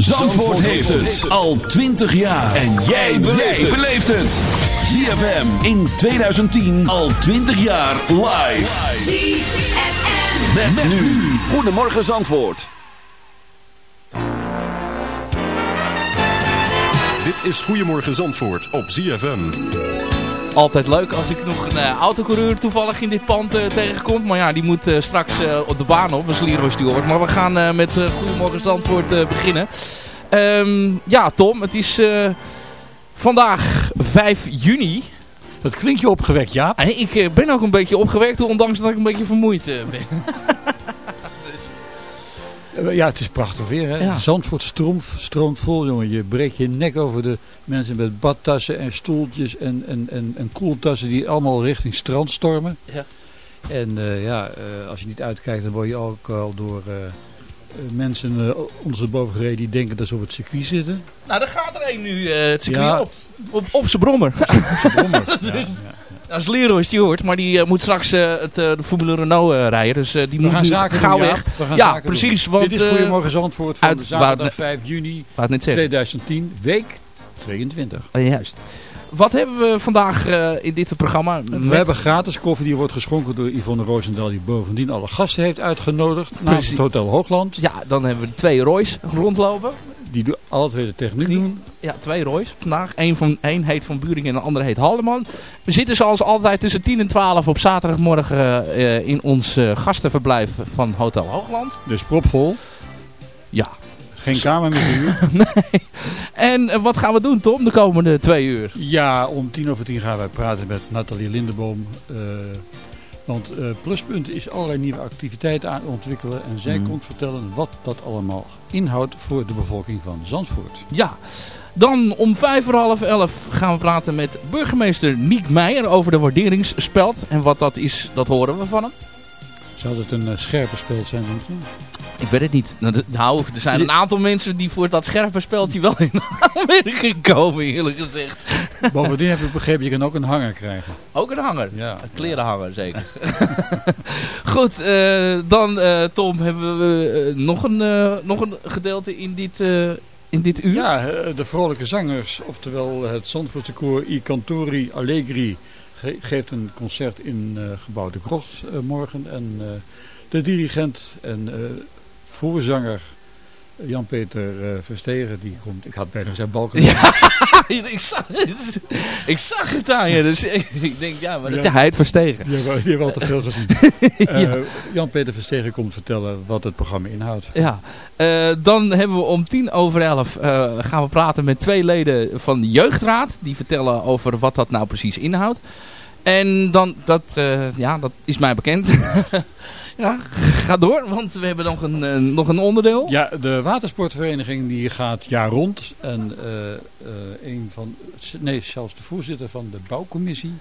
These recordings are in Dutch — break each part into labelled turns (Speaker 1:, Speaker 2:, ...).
Speaker 1: Zandvoort heeft het al 20 jaar. En jij beleeft het. ZFM in 2010 al 20 jaar live.
Speaker 2: ZFM.
Speaker 1: Met, met nu. Goedemorgen Zandvoort.
Speaker 3: Dit is Goedemorgen Zandvoort op ZFM.
Speaker 4: Altijd leuk als ik nog een uh, autocoureur toevallig in dit pand uh, tegenkom. Maar ja, die moet uh, straks op de baan op, als Leroy Stewart. Maar we gaan met Goedemorgen Zandvoort beginnen. Um, ja, Tom, het is vandaag 5 juni.
Speaker 5: Dat klinkt je opgewekt, ja.
Speaker 4: Ik ben ook een beetje opgewekt, ondanks dat ik een beetje vermoeid ben.
Speaker 5: Ja, het is prachtig weer. Hè?
Speaker 4: Ja.
Speaker 5: Zandvoort stroomt, stroomt vol, jongen. Je breekt je nek over de mensen met badtassen en stoeltjes en, en, en, en koeltassen die allemaal richting strand stormen.
Speaker 4: Ja.
Speaker 5: En uh, ja, uh, als je niet uitkijkt, dan word je ook al door uh, mensen uh, ondersteboven gereden die denken dat ze op het circuit zitten.
Speaker 4: Nou, daar gaat er een nu het circuit ja. op, op, op zijn brommer.
Speaker 5: Op zijn brommer, ja, ja.
Speaker 4: Dat is Leroy Stewart, maar die uh, moet straks uh, het, uh, de Formule Renault rijden. Dus die
Speaker 5: we
Speaker 4: moet
Speaker 5: gaan
Speaker 4: nu
Speaker 5: zaken
Speaker 4: gauw
Speaker 5: doen,
Speaker 4: weg.
Speaker 5: Ja, we gaan
Speaker 4: ja
Speaker 5: zaken
Speaker 4: precies.
Speaker 5: Doen.
Speaker 4: Want,
Speaker 5: Dit is Goedemorgen Zandvoort van
Speaker 4: uit,
Speaker 5: zaterdag
Speaker 4: waar,
Speaker 5: 5 juni
Speaker 4: net
Speaker 5: 2010, week 22.
Speaker 4: Oh, juist. Wat hebben we vandaag in dit programma?
Speaker 5: We hebben gratis koffie die wordt geschonken door Yvonne Roosendaal die bovendien alle gasten heeft uitgenodigd namens het Hotel Hoogland.
Speaker 4: Ja, dan hebben we twee Roy's rondlopen.
Speaker 5: Die doen alle twee de techniek doen.
Speaker 4: Ja, twee Roy's vandaag. Eén, van, één heet Van Buring en de andere heet Halleman. We zitten zoals altijd tussen 10 en 12 op zaterdagmorgen uh, in ons uh, gastenverblijf van Hotel Hoogland.
Speaker 5: Dus propvol.
Speaker 4: Ja.
Speaker 5: Geen kamer meer uur.
Speaker 4: nee. En uh, wat gaan we doen Tom de komende twee uur?
Speaker 5: Ja, om tien over tien gaan wij praten met Nathalie Lindeboom. Want Pluspunt is allerlei nieuwe activiteiten aan het ontwikkelen. En zij mm. komt vertellen wat dat allemaal inhoudt voor de bevolking van Zandvoort.
Speaker 4: Ja, dan om vijf voor half elf gaan we praten met burgemeester Niek Meijer over de waarderingsspeld. En wat dat is, dat horen we van hem.
Speaker 5: Zou het een uh, scherpe speld zijn? Je?
Speaker 4: Ik weet het niet. Nou, er zijn een aantal mensen die voor dat scherpe speldje wel in aanmerking komen, eerlijk gezegd.
Speaker 5: Bovendien heb ik begrepen, je kan ook een hanger krijgen.
Speaker 4: Ook een hanger?
Speaker 5: Ja.
Speaker 4: Een klerenhanger, zeker. Goed, uh, dan uh, Tom, hebben we nog, een, nog een gedeelte in dit, in dit uur?
Speaker 5: Ja, de vrolijke zangers, oftewel het Zandvoortse koor I Cantori Allegri ge geeft een concert in gebouw De Krocht morgen. En de dirigent en voorzanger Jan-Peter uh, Verstegen, die komt, ik had bijna zijn balken.
Speaker 4: Ja, ik, zag, ik zag het aan je, dus ik, denk, ja, maar dat ja, hij het Verstegen.
Speaker 5: Die hebben, die hebben al te veel gezien. ja. uh, Jan-Peter Verstegen komt vertellen wat het programma inhoudt.
Speaker 4: Ja, uh, dan hebben we om tien over elf gaan we praten met twee leden van de Jeugdraad. Die vertellen over wat dat nou precies inhoudt. En dan, dat, ja, dat is mij bekend. Ja, ga door, want we hebben nog een, uh, nog een onderdeel.
Speaker 5: Ja, de watersportvereniging die gaat jaar rond. En uh, uh, een van, nee, zelfs de voorzitter van de bouwcommissie,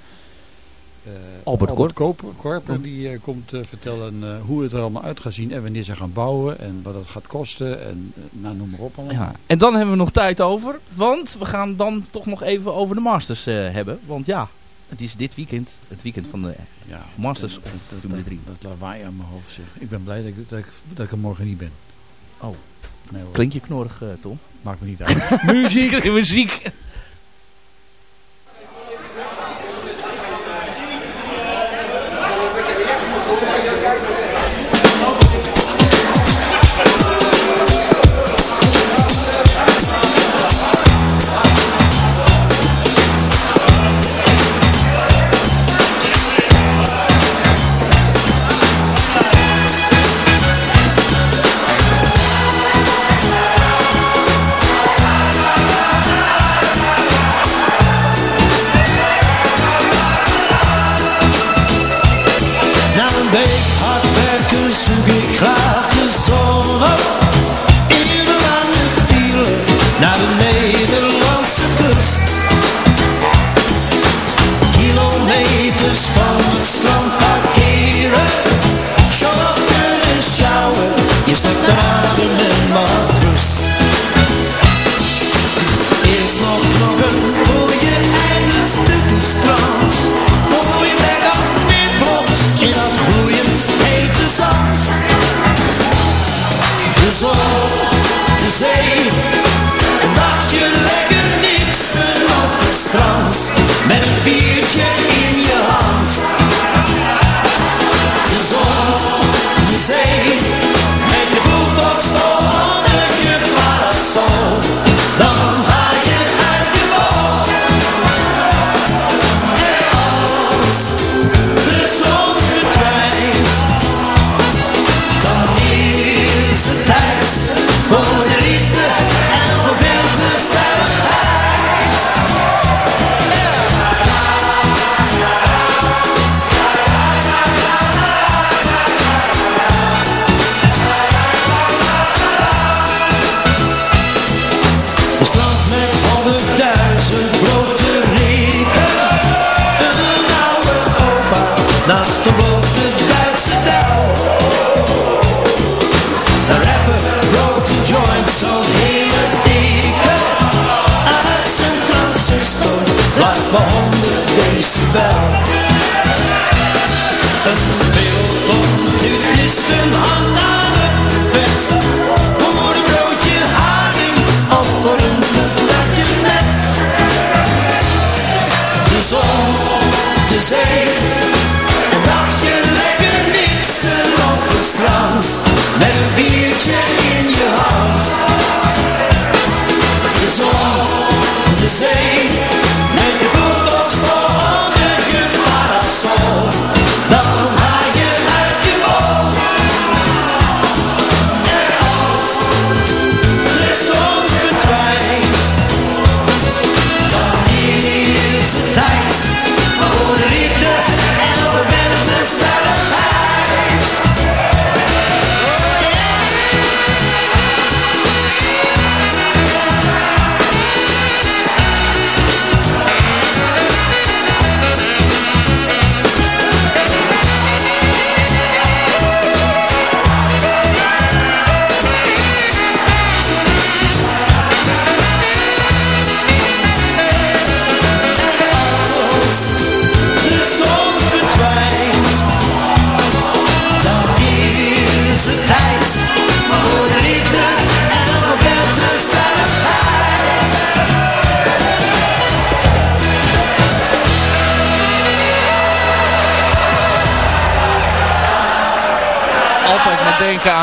Speaker 4: Albert,
Speaker 5: Albert Korper, Korper die komt vertellen hoe het er allemaal uit gaat zien en wanneer ze gaan bouwen en wat het gaat kosten en nou, noem maar op allemaal.
Speaker 4: Ja, en dan hebben we nog tijd over, want we gaan dan toch nog even over de Masters hebben. Want ja,
Speaker 6: Het is dit weekend, het weekend van de
Speaker 5: Ja,
Speaker 6: Masters
Speaker 5: dat,
Speaker 6: of
Speaker 5: dat,
Speaker 6: Formule
Speaker 5: dat,
Speaker 6: 3.
Speaker 5: dat lawaai aan mijn hoofd zeg. Ik ben blij dat ik, dat ik, dat ik er morgen niet ben.
Speaker 6: Oh.
Speaker 5: Nee hoor,
Speaker 6: Klink je knorrig, eh, Tom?
Speaker 5: maakt me niet uit. Muziek!
Speaker 6: Muziek!
Speaker 7: Nu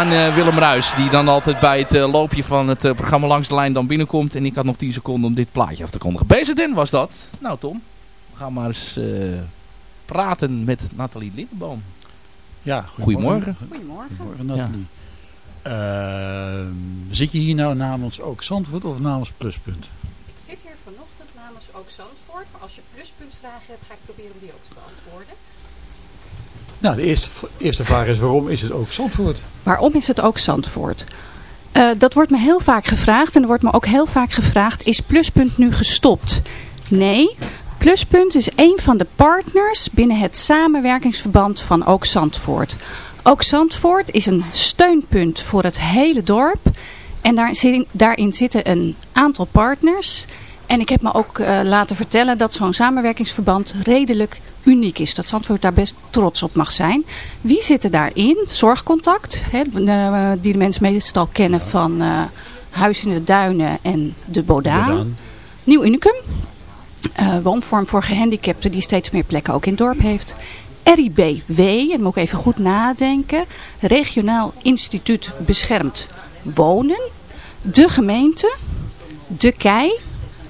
Speaker 7: aan
Speaker 6: eh, Willem Ruis. Die dan altijd bij het eh, loopje van het eh, programma Langs de Lijn dan binnenkomt. En ik had nog 10 seconden om dit plaatje af te kondigen. BZN was dat. Nou Tom, we gaan maar eens eh, praten met Nathalie Lindenboom.
Speaker 5: Ja,
Speaker 6: Goedemorgen.
Speaker 8: Goedemorgen.
Speaker 5: Goedemorgen Nathalie. Ehm, zit je hier nou namens ook Zandvoort of namens Pluspunt?
Speaker 8: Ik zit hier vanochtend namens ook Zandvoort, maar als je pluspuntvragen hebt, ga ik proberen om die ook te beantwoorden.
Speaker 5: Nou, de eerste, eerste vraag is waarom is het ook Zandvoort?
Speaker 8: Waarom is het ook Zandvoort? Eh, dat wordt me heel vaak gevraagd en er wordt me ook heel vaak gevraagd, is Pluspunt nu gestopt? Nee, Pluspunt is een van de partners binnen het samenwerkingsverband van Ook Zandvoort. Ook Zandvoort is een steunpunt voor het hele dorp. En daarin zitten een aantal partners En ik heb me ook eh, laten vertellen dat zo'n samenwerkingsverband redelijk uniek is. Dat Zandvoort daar best trots op mag zijn. Wie zit er daarin? Zorgcontact, hè, eh, die de mensen meestal kennen van eh, Huis in de Duinen en de Bodaan.
Speaker 5: Bodaan.
Speaker 8: Nieuw Unicum, woonvorm voor gehandicapten die steeds meer plekken ook in het dorp heeft. RIBW, en moet ik even goed nadenken. Regionaal Instituut Beschermd Wonen. De gemeente. De KEI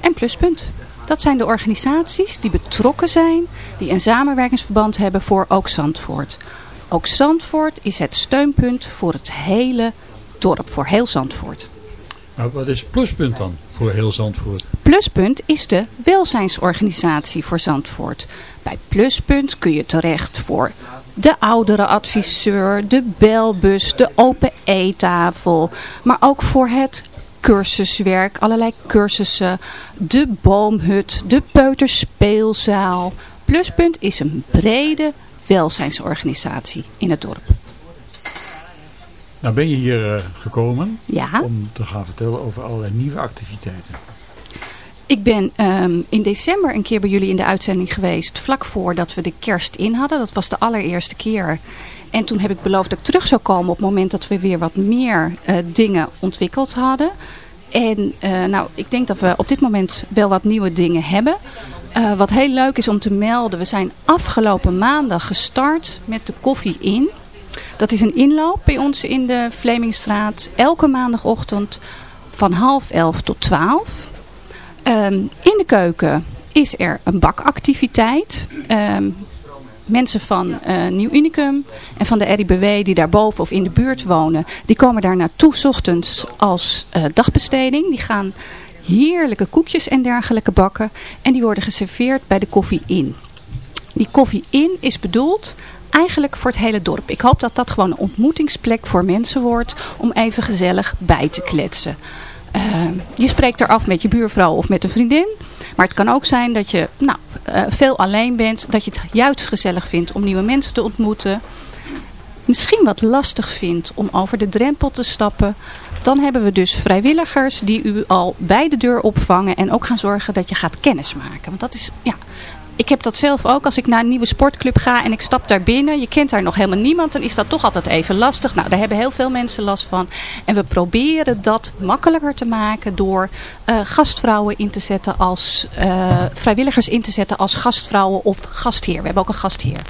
Speaker 8: en Pluspunt. Dat zijn de organisaties die betrokken zijn, die een samenwerkingsverband hebben voor ook Zandvoort. Ook Zandvoort is het steunpunt voor het hele dorp, voor heel Zandvoort.
Speaker 5: Maar wat is pluspunt dan voor heel Zandvoort?
Speaker 8: Pluspunt is de welzijnsorganisatie voor Zandvoort. Bij Pluspunt kun je terecht voor de ouderenadviseur, de belbus, de open eettafel. Maar ook voor het cursuswerk, allerlei cursussen, de boomhut, de peuterspeelzaal. Pluspunt is een brede welzijnsorganisatie in het dorp.
Speaker 5: Nou ben je hier eh, gekomen
Speaker 8: Ja.
Speaker 5: om te gaan vertellen over allerlei nieuwe activiteiten.
Speaker 8: Ik ben ehm, in december een keer bij jullie in de uitzending geweest, vlak voordat we de kerst in hadden. Dat was de allereerste keer. En toen heb ik beloofd dat ik terug zou komen op het moment dat we weer wat meer eh, dingen ontwikkeld hadden. En eh, nou, ik denk dat we op dit moment wel wat nieuwe dingen hebben. Eh, wat heel leuk is om te melden, we zijn afgelopen maandag gestart met de koffie in. Dat is een inloop bij ons in de Vlemingstraat. Elke maandagochtend van half elf tot twaalf. Ehm, in de keuken is er een bakactiviteit. Ehm, mensen van eh, Nieuw Unicum en van de RIBW die daarboven of in de buurt wonen, die komen daar naartoe ochtends als eh, dagbesteding. Die gaan heerlijke koekjes en dergelijke bakken en die worden geserveerd bij de koffie in. Die koffie in is bedoeld eigenlijk voor het hele dorp. Ik hoop dat dat gewoon een ontmoetingsplek voor mensen wordt om even gezellig bij te kletsen. Eh, je spreekt er af met je buurvrouw of met een vriendin. Maar het kan ook zijn dat je nou, eh, veel alleen bent. Dat je het juist gezellig vindt om nieuwe mensen te ontmoeten. Misschien wat lastig vindt om over de drempel te stappen. Dan hebben we dus vrijwilligers die u al bij de deur opvangen. En ook gaan zorgen dat je gaat kennismaken. Want dat is, ja, ik heb dat zelf ook. Als ik naar een nieuwe sportclub ga en ik stap daar binnen. Je kent daar nog helemaal niemand. Dan is dat toch altijd even lastig. Nou, daar hebben heel veel mensen last van. En we proberen dat makkelijker te maken door eh, gastvrouwen in te zetten als eh, vrijwilligers in te zetten als gastvrouwen of gastheer. We hebben ook een gastheer.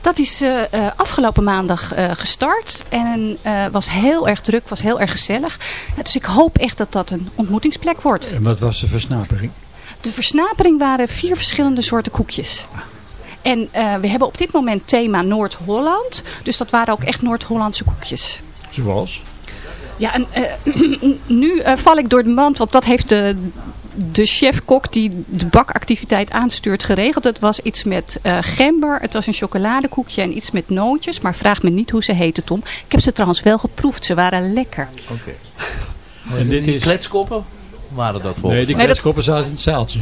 Speaker 8: Dat is eh, afgelopen maandag gestart en was heel erg druk, was heel erg gezellig. Dus ik hoop echt dat dat een ontmoetingsplek wordt.
Speaker 5: En wat was de versnapering?
Speaker 8: De versnapering waren vier verschillende soorten koekjes. En eh, we hebben op dit moment thema Noord-Holland. Dus dat waren ook echt Noord-Hollandse koekjes.
Speaker 5: Zoals?
Speaker 8: Ja, en eh, nu eh, val ik door de mand, want dat heeft de, de chef-kok die de bakactiviteit aanstuurt geregeld. Het was iets met eh, gember, het was een chocoladekoekje en iets met nootjes. Maar vraag me niet hoe ze heten, Tom. Ik heb ze trouwens wel geproefd, ze waren lekker.
Speaker 6: Oké.
Speaker 5: En dit
Speaker 6: die
Speaker 5: is...
Speaker 6: kletskoppen waren dat volgens
Speaker 5: Nee, die
Speaker 8: Nee, dat-
Speaker 5: kletskoppen zaten in het zaaltje.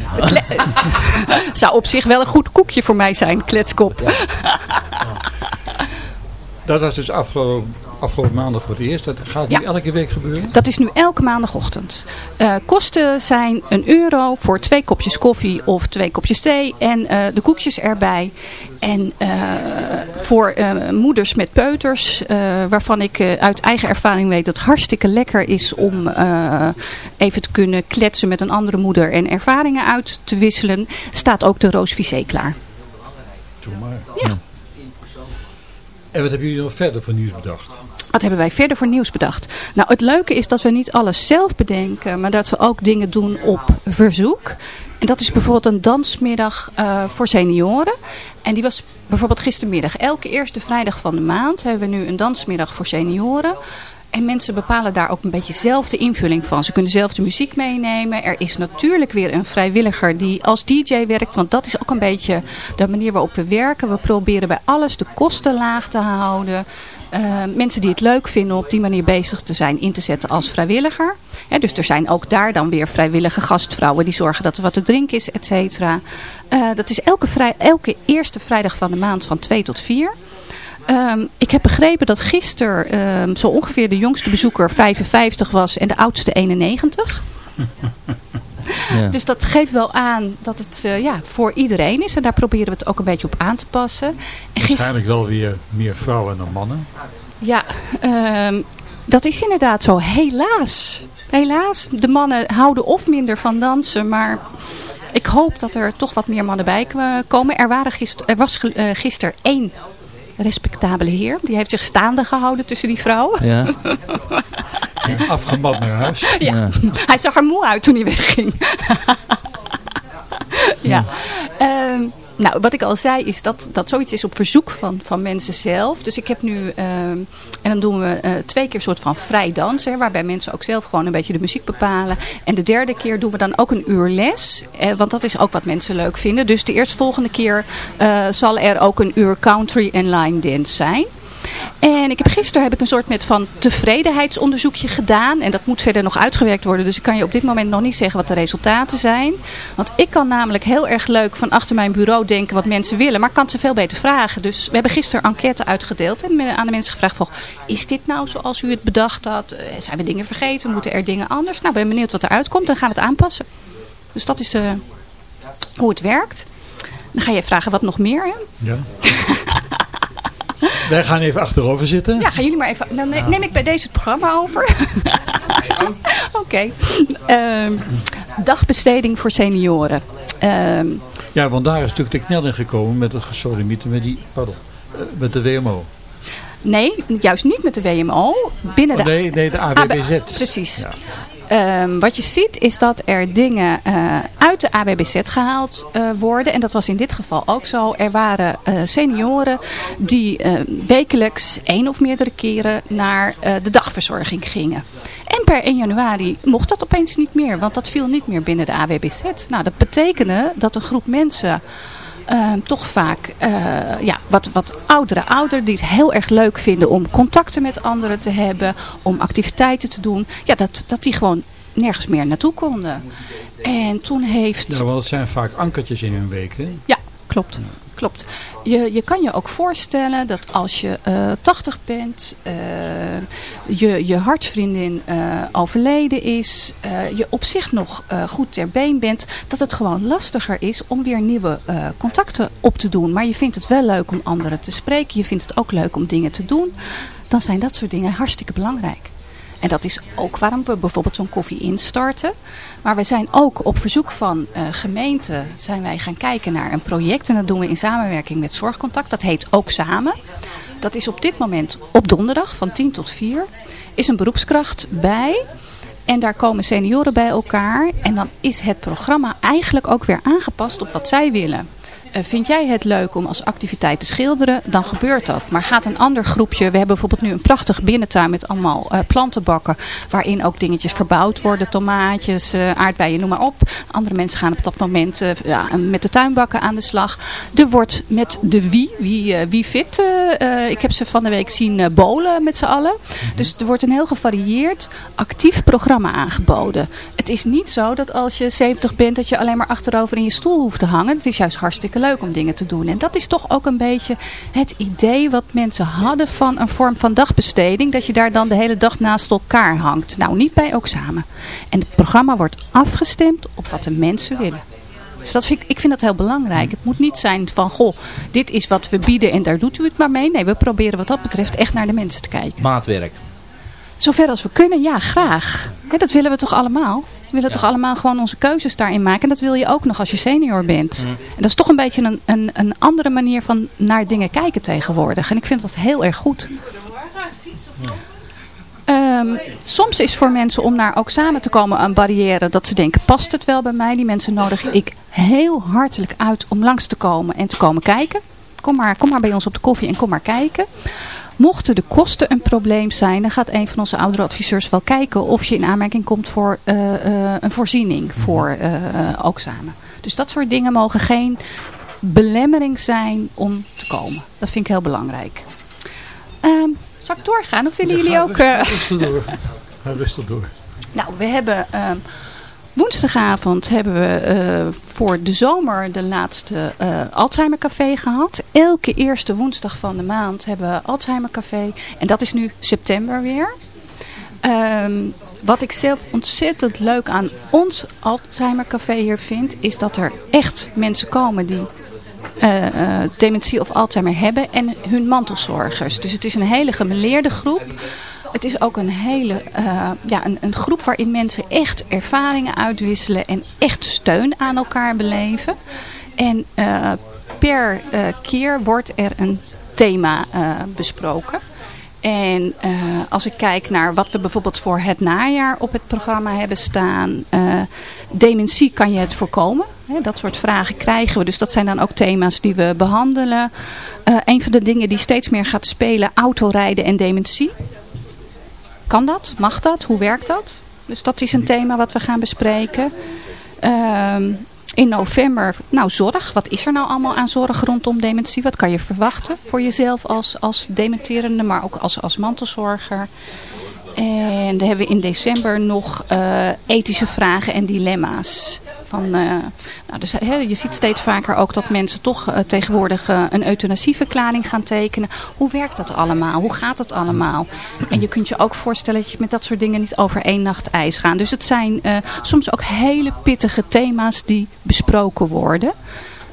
Speaker 8: Zou op zich wel een goed koekje voor mij zijn, kletskop.
Speaker 5: Dat was dus afgelopen, afgelopen maandag voor het eerst. Dat gaat nu
Speaker 8: Ja.
Speaker 5: elke week gebeuren?
Speaker 8: Dat is nu elke maandagochtend. Eh, kosten zijn een euro voor twee kopjes koffie of twee kopjes thee en eh, de koekjes erbij. En eh, voor moeders met peuters, waarvan ik uit eigen ervaring weet dat het hartstikke lekker is om even te kunnen kletsen met een andere moeder en ervaringen uit te wisselen, staat ook de roosvisé klaar.
Speaker 5: Zomaar.
Speaker 8: Ja.
Speaker 5: En wat hebben jullie nog verder voor nieuws bedacht?
Speaker 8: Wat hebben wij verder voor nieuws bedacht? Nou, het leuke is dat we niet alles zelf bedenken, maar dat we ook dingen doen op verzoek. En dat is bijvoorbeeld een dansmiddag eh, voor senioren. En die was bijvoorbeeld gistermiddag. Elke eerste vrijdag van de maand hebben we nu een dansmiddag voor senioren. En mensen bepalen daar ook een beetje zelf de invulling van. Ze kunnen zelf de muziek meenemen. Er is natuurlijk weer een vrijwilliger die als DJ werkt. Want dat is ook een beetje de manier waarop we werken. We proberen bij alles de kosten laag te houden. Eh, mensen die het leuk vinden op die manier bezig te zijn in te zetten als vrijwilliger. Dus er zijn ook daar dan weer vrijwillige gastvrouwen die zorgen dat er wat te drinken is, et cetera. Eh, dat is elke, vrij, elke eerste vrijdag van de maand van 2 tot 4. Ehm, ik heb begrepen dat gisteren ehm, zo ongeveer de jongste bezoeker 55 was en de oudste 91.
Speaker 6: Ja.
Speaker 8: Dus dat geeft wel aan dat het eh, ja, voor iedereen is. En daar proberen we het ook een beetje op aan te passen. En
Speaker 5: Waarschijnlijk wel weer meer vrouwen dan mannen.
Speaker 8: ja, ehm, dat is inderdaad zo. Helaas. Helaas. De mannen houden of minder van dansen, maar ik hoop dat er toch wat meer mannen bij komen. Er, waren gister, er was eh, gisteren één respectabele heer. Die heeft zich staande gehouden tussen die vrouwen.
Speaker 6: Ja.
Speaker 5: Afgemat naar huis.
Speaker 8: Ja. Hij zag er moe uit toen hij wegging. ja. Nou, wat ik al zei is dat, dat zoiets is op verzoek van, van mensen zelf. Dus ik heb nu, ehm, en dan doen we eh, twee keer een soort van vrij dansen. Waarbij mensen ook zelf gewoon een beetje de muziek bepalen. En de derde keer doen we dan ook een uur les. eh, want dat is ook wat mensen leuk vinden. Dus de eerstvolgende keer eh, zal er ook een uur country en line dance zijn. En ik heb gisteren heb ik een soort met van tevredenheidsonderzoekje gedaan. En dat moet verder nog uitgewerkt worden. Dus ik kan je op dit moment nog niet zeggen wat de resultaten zijn. Want ik kan namelijk heel erg leuk van achter mijn bureau denken wat mensen willen. Maar ik kan ze veel beter vragen. Dus we hebben gisteren enquête uitgedeeld. En aan de mensen gevraagd van, is dit nou zoals u het bedacht had? Eh, Zijn we dingen vergeten? Moeten er dingen anders? Nou, ben benieuwd wat eruit komt. Dan gaan we het aanpassen. Dus dat is eh, hoe het werkt. Dan ga je vragen wat nog meer. Hè?
Speaker 5: Ja. Wij gaan even achterover zitten.
Speaker 8: Ja, gaan jullie maar even. Dan ne- neem ik bij deze het programma over. Oké. Ehm, dagbesteding voor senioren. Ehm,
Speaker 5: Ja, want daar is natuurlijk de knel in gekomen met het gesodemieten met die, pardon, eh, met de WMO.
Speaker 8: nee, juist niet met de WMO. Binnen
Speaker 5: Oh,
Speaker 8: de
Speaker 5: nee, nee, de AWBZ.
Speaker 8: AB precies. Ehm, wat je ziet is dat er dingen eh, uit de ABBZ gehaald eh, worden. En dat was in dit geval ook zo. Er waren eh, senioren die wekelijks één of meerdere keren naar de dagverzorging gingen. En per 1 januari mocht dat opeens niet meer. Want dat viel niet meer binnen de AWBZ. Nou, dat betekende dat een groep mensen... eh, toch vaak eh, ja, wat, wat oudere ouderen die het heel erg leuk vinden om contacten met anderen te hebben, om activiteiten te doen, ja, dat, dat die gewoon nergens meer naartoe konden. En toen heeft...
Speaker 5: Ja, want het zijn vaak ankertjes in hun week. Hè?
Speaker 8: Ja, klopt. Klopt. Je, je kan je ook voorstellen dat als je eh 80 bent, eh, je, je hartsvriendin eh, overleden is, je op zich nog goed ter been bent, dat het gewoon lastiger is om weer nieuwe contacten op te doen. Maar je vindt het wel leuk om anderen te spreken, je vindt het ook leuk om dingen te doen. Dan zijn dat soort dingen hartstikke belangrijk. En dat is ook waarom we bijvoorbeeld zo'n koffie instarten. Maar wij zijn ook op verzoek van eh gemeenten zijn wij gaan kijken naar een project. En dat doen we in samenwerking met Zorgcontact. Dat heet Ook Samen. Dat is op dit moment op donderdag van 10 tot 4. Is een beroepskracht bij. En daar komen senioren bij elkaar. En dan is het programma eigenlijk ook weer aangepast op wat zij willen. Eh, vind jij het leuk om als activiteit te schilderen, dan gebeurt dat. Maar gaat een ander groepje, we hebben bijvoorbeeld nu een prachtige binnentuin met allemaal eh, plantenbakken. Waarin ook dingetjes verbouwd worden, tomaatjes, eh, aardbeien, noem maar op. Andere mensen gaan op dat moment ja, met de tuinbakken aan de slag. Er wordt met de wie, wie, wie fit, ik heb ze van de week zien bowlen met z'n allen. Dus er wordt een heel gevarieerd, actief programma aangeboden. Het is niet zo dat als je 70 bent, dat je alleen maar achterover in je stoel hoeft te hangen. Het is juist hartstikke leuk om dingen te doen. En dat is toch ook een beetje het idee wat mensen hadden van een vorm van dagbesteding. Dat je daar dan de hele dag naast elkaar hangt. Nou, niet bij ook samen. En het programma wordt afgestemd op wat de mensen willen. Dus dat vind ik, ik vind dat heel belangrijk. Het moet niet zijn van, goh, dit is wat we bieden en daar doet u het maar mee. Nee, we proberen wat dat betreft echt naar de mensen te kijken.
Speaker 6: Maatwerk.
Speaker 8: Zover als we kunnen, ja, graag. Dat willen we toch allemaal? We willen toch allemaal gewoon onze keuzes daarin maken. En dat wil je ook nog als je senior bent. En dat is toch een beetje een, een, een andere manier van naar dingen kijken tegenwoordig. En ik vind dat heel erg goed. Ehm, soms is voor mensen om naar ook samen te komen een barrière dat ze denken, past het wel bij mij? Die mensen nodig ik heel hartelijk uit om langs te komen en te komen kijken. Kom maar, kom maar bij ons op de koffie en kom maar kijken. Mochten de kosten een probleem zijn, dan gaat een van onze oudere adviseurs wel kijken of je in aanmerking komt voor eh, eh, een voorziening voor eh, ook samen. Dus dat soort dingen mogen geen belemmering zijn om te komen. Dat vind ik heel belangrijk. Ehm, zal ik doorgaan of willen jullie ook...
Speaker 5: Rustig door. Ga rustig door.
Speaker 8: nou, we hebben ehm, woensdagavond hebben we eh, voor de zomer de laatste eh Alzheimer Café gehad. Elke eerste woensdag van de maand hebben we Alzheimer Café. En dat is nu september weer. Ehm, wat ik zelf ontzettend leuk aan ons Alzheimer Café hier vind, is dat er echt mensen komen die eh, dementie of Alzheimer hebben en hun mantelzorgers. Dus het is een hele gemeleerde groep. Het is ook een hele eh, ja, een, een groep waarin mensen echt ervaringen uitwisselen en echt steun aan elkaar beleven. En eh, per eh, keer wordt er een thema besproken. En als ik kijk naar wat we bijvoorbeeld voor het najaar op het programma hebben staan. dementie kan je het voorkomen? Dat soort vragen krijgen we. Dus dat zijn dan ook thema's die we behandelen. Eh, een van de dingen die steeds meer gaat spelen, autorijden en dementie. Kan dat? Mag dat? Hoe werkt dat? Dus dat is een thema wat we gaan bespreken. Ehm, in november, nou zorg. Wat is er nou allemaal aan zorg rondom dementie? Wat kan je verwachten voor jezelf als, als dementerende, maar ook als, als mantelzorger? En dan hebben we in december nog eh, ethische vragen en dilemma's. Van, eh, nou, dus, je ziet steeds vaker ook dat mensen toch eh, tegenwoordig een euthanasieverklaring gaan tekenen. Hoe werkt dat allemaal? Hoe gaat het allemaal? En je kunt je ook voorstellen dat je met dat soort dingen niet over één nacht ijs gaat. Dus het zijn soms ook hele pittige thema's die besproken worden.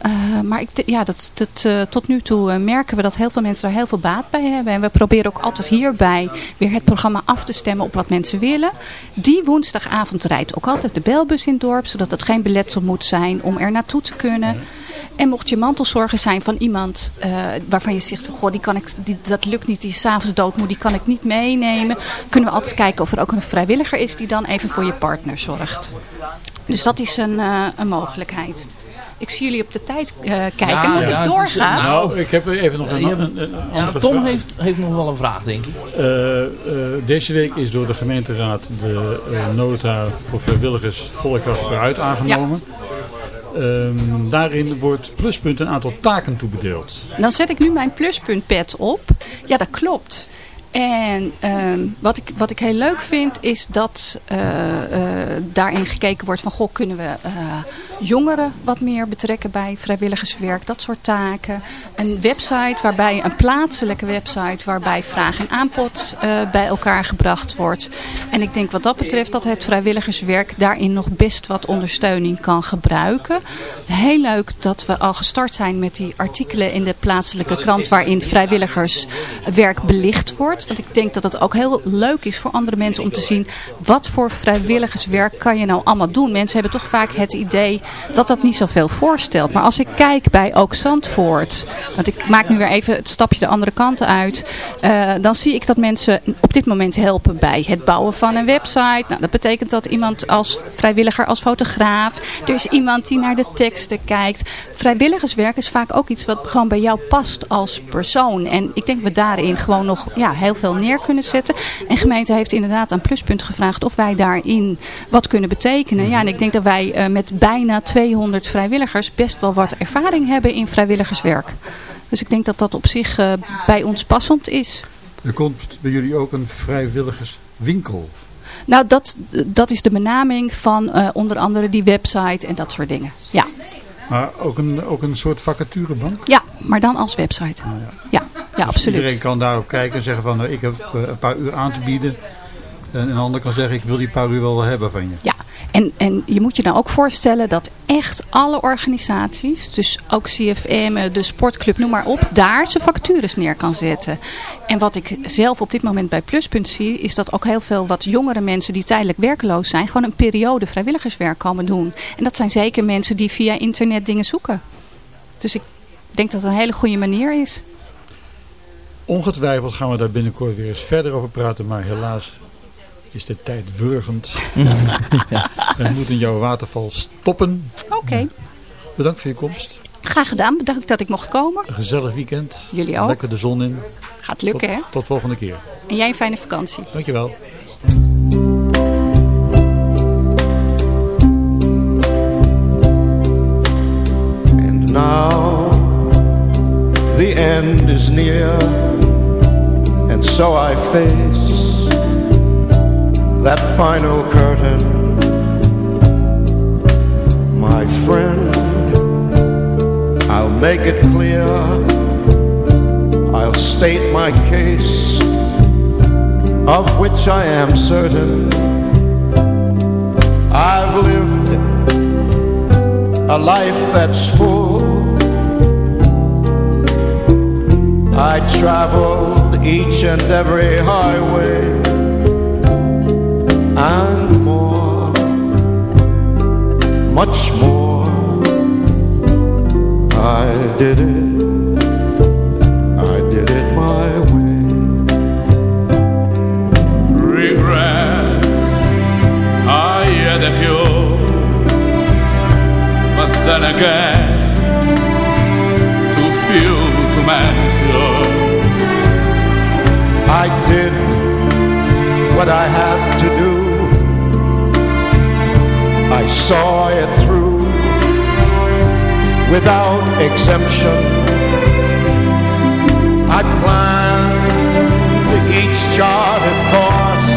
Speaker 8: Uh, maar ik, ja, dat, dat, uh, tot nu toe uh, merken we dat heel veel mensen daar heel veel baat bij hebben. En we proberen ook altijd hierbij weer het programma af te stemmen op wat mensen willen. Die woensdagavond rijdt ook altijd de belbus in het dorp. Zodat het geen beletsel moet zijn om er naartoe te kunnen. En mocht je mantelzorger zijn van iemand waarvan je zegt, goh, die kan ik, die, dat lukt niet, die is s'avonds doodmoe, die kan ik niet meenemen. Kunnen we altijd kijken of er ook een vrijwilliger is die dan even voor je partner zorgt. Dus dat is een, een mogelijkheid. Ik zie jullie op de tijd uh, kijken. Ja, Moet ja, ik doorgaan?
Speaker 5: nou, ik heb even nog een, een, een, een
Speaker 6: ja, Tom heeft, heeft nog wel een vraag, denk ik.
Speaker 5: Uh, uh, deze week is door de gemeenteraad de nota voor vrijwilligers volle kracht vooruit aangenomen. Ja. Um, daarin wordt pluspunt een aantal taken toebedeeld.
Speaker 8: Dan zet ik nu mijn pluspunt pet op. Ja, dat klopt. En um, wat, ik, wat ik heel leuk vind is dat uh, uh, daarin gekeken wordt van goh, kunnen we uh, jongeren wat meer betrekken bij vrijwilligerswerk, dat soort taken. Een website waarbij, een plaatselijke website waarbij vraag en aanbod bij elkaar gebracht wordt. En ik denk wat dat betreft dat het vrijwilligerswerk daarin nog best wat ondersteuning kan gebruiken. Heel leuk dat we al gestart zijn met die artikelen in de plaatselijke krant waarin vrijwilligerswerk belicht wordt. Want ik denk dat het ook heel leuk is voor andere mensen om te zien wat voor vrijwilligerswerk kan je nou allemaal doen. Mensen hebben toch vaak het idee dat dat niet zoveel voorstelt. Maar als ik kijk bij ook Zandvoort, want ik maak nu weer even het stapje de andere kant uit. Uh, dan zie ik dat mensen op dit moment helpen bij het bouwen van een website. Nou, dat betekent dat iemand als vrijwilliger, als fotograaf. Er is iemand die naar de teksten kijkt. Vrijwilligerswerk is vaak ook iets wat gewoon bij jou past als persoon. En ik denk we daarin gewoon nog ja, heel veel neer kunnen zetten. En gemeente heeft inderdaad aan Pluspunt gevraagd of wij daarin wat kunnen betekenen. Ja, en ik denk dat wij uh, met bijna 200 vrijwilligers best wel wat ervaring hebben in vrijwilligerswerk. Dus ik denk dat dat op zich uh, bij ons passend is.
Speaker 5: Er komt bij jullie ook een vrijwilligerswinkel.
Speaker 8: Nou, dat, dat is de benaming van uh, onder andere die website en dat soort dingen. Ja.
Speaker 5: Maar ook een, ook een soort vacaturebank?
Speaker 8: Ja, maar dan als website.
Speaker 5: Ah,
Speaker 8: ja. ja. Ja,
Speaker 5: dus
Speaker 8: absoluut.
Speaker 5: Iedereen kan daarop kijken en zeggen van nou, ik heb een paar uur aan te bieden. En een ander kan zeggen ik wil die paar uur wel hebben van je.
Speaker 8: Ja, en, en je moet je nou ook voorstellen dat echt alle organisaties, dus ook CFM, de sportclub, noem maar op, daar zijn vacatures neer kan zetten. En wat ik zelf op dit moment bij Pluspunt zie, is dat ook heel veel wat jongere mensen die tijdelijk werkeloos zijn, gewoon een periode vrijwilligerswerk komen doen. En dat zijn zeker mensen die via internet dingen zoeken. Dus ik denk dat het een hele goede manier is.
Speaker 5: Ongetwijfeld gaan we daar binnenkort weer eens verder over praten, maar helaas is de tijd wurgend. ja. We moeten jouw waterval stoppen.
Speaker 8: Oké. Okay.
Speaker 5: Bedankt voor je komst.
Speaker 8: Graag gedaan. Bedankt dat ik mocht komen.
Speaker 5: Een gezellig weekend.
Speaker 8: Jullie ook.
Speaker 5: Lekker de zon in.
Speaker 8: Gaat lukken
Speaker 5: tot,
Speaker 8: hè.
Speaker 5: Tot volgende keer.
Speaker 8: En jij een fijne vakantie.
Speaker 5: Dankjewel.
Speaker 7: And now the end is near and so I face that final curtain my friend I'll make it clear I'll state my case of which I am certain
Speaker 9: I've lived a life that's full. I traveled each and every highway and more, much more. I did it, I did it my way.
Speaker 7: regrets I had a few But then again Too few to mention
Speaker 9: I did what I had to do. I saw it through without exemption. I planned each charted course.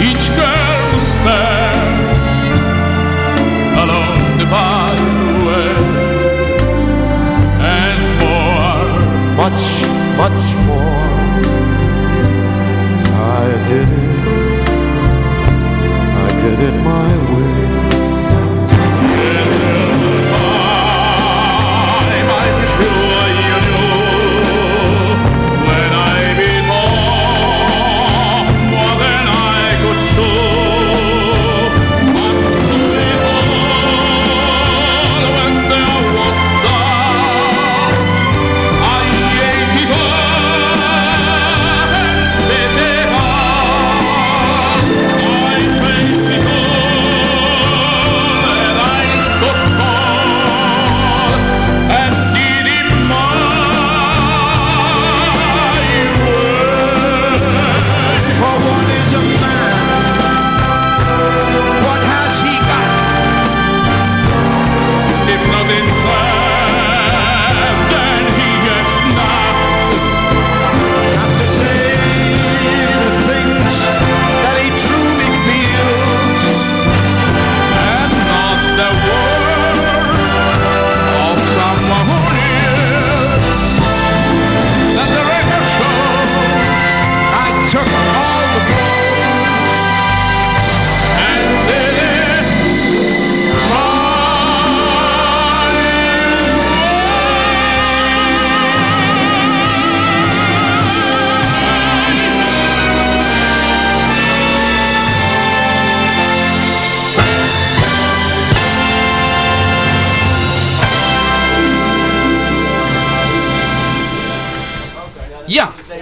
Speaker 7: Each girl stare Along the byway And more
Speaker 9: Much, much it my way.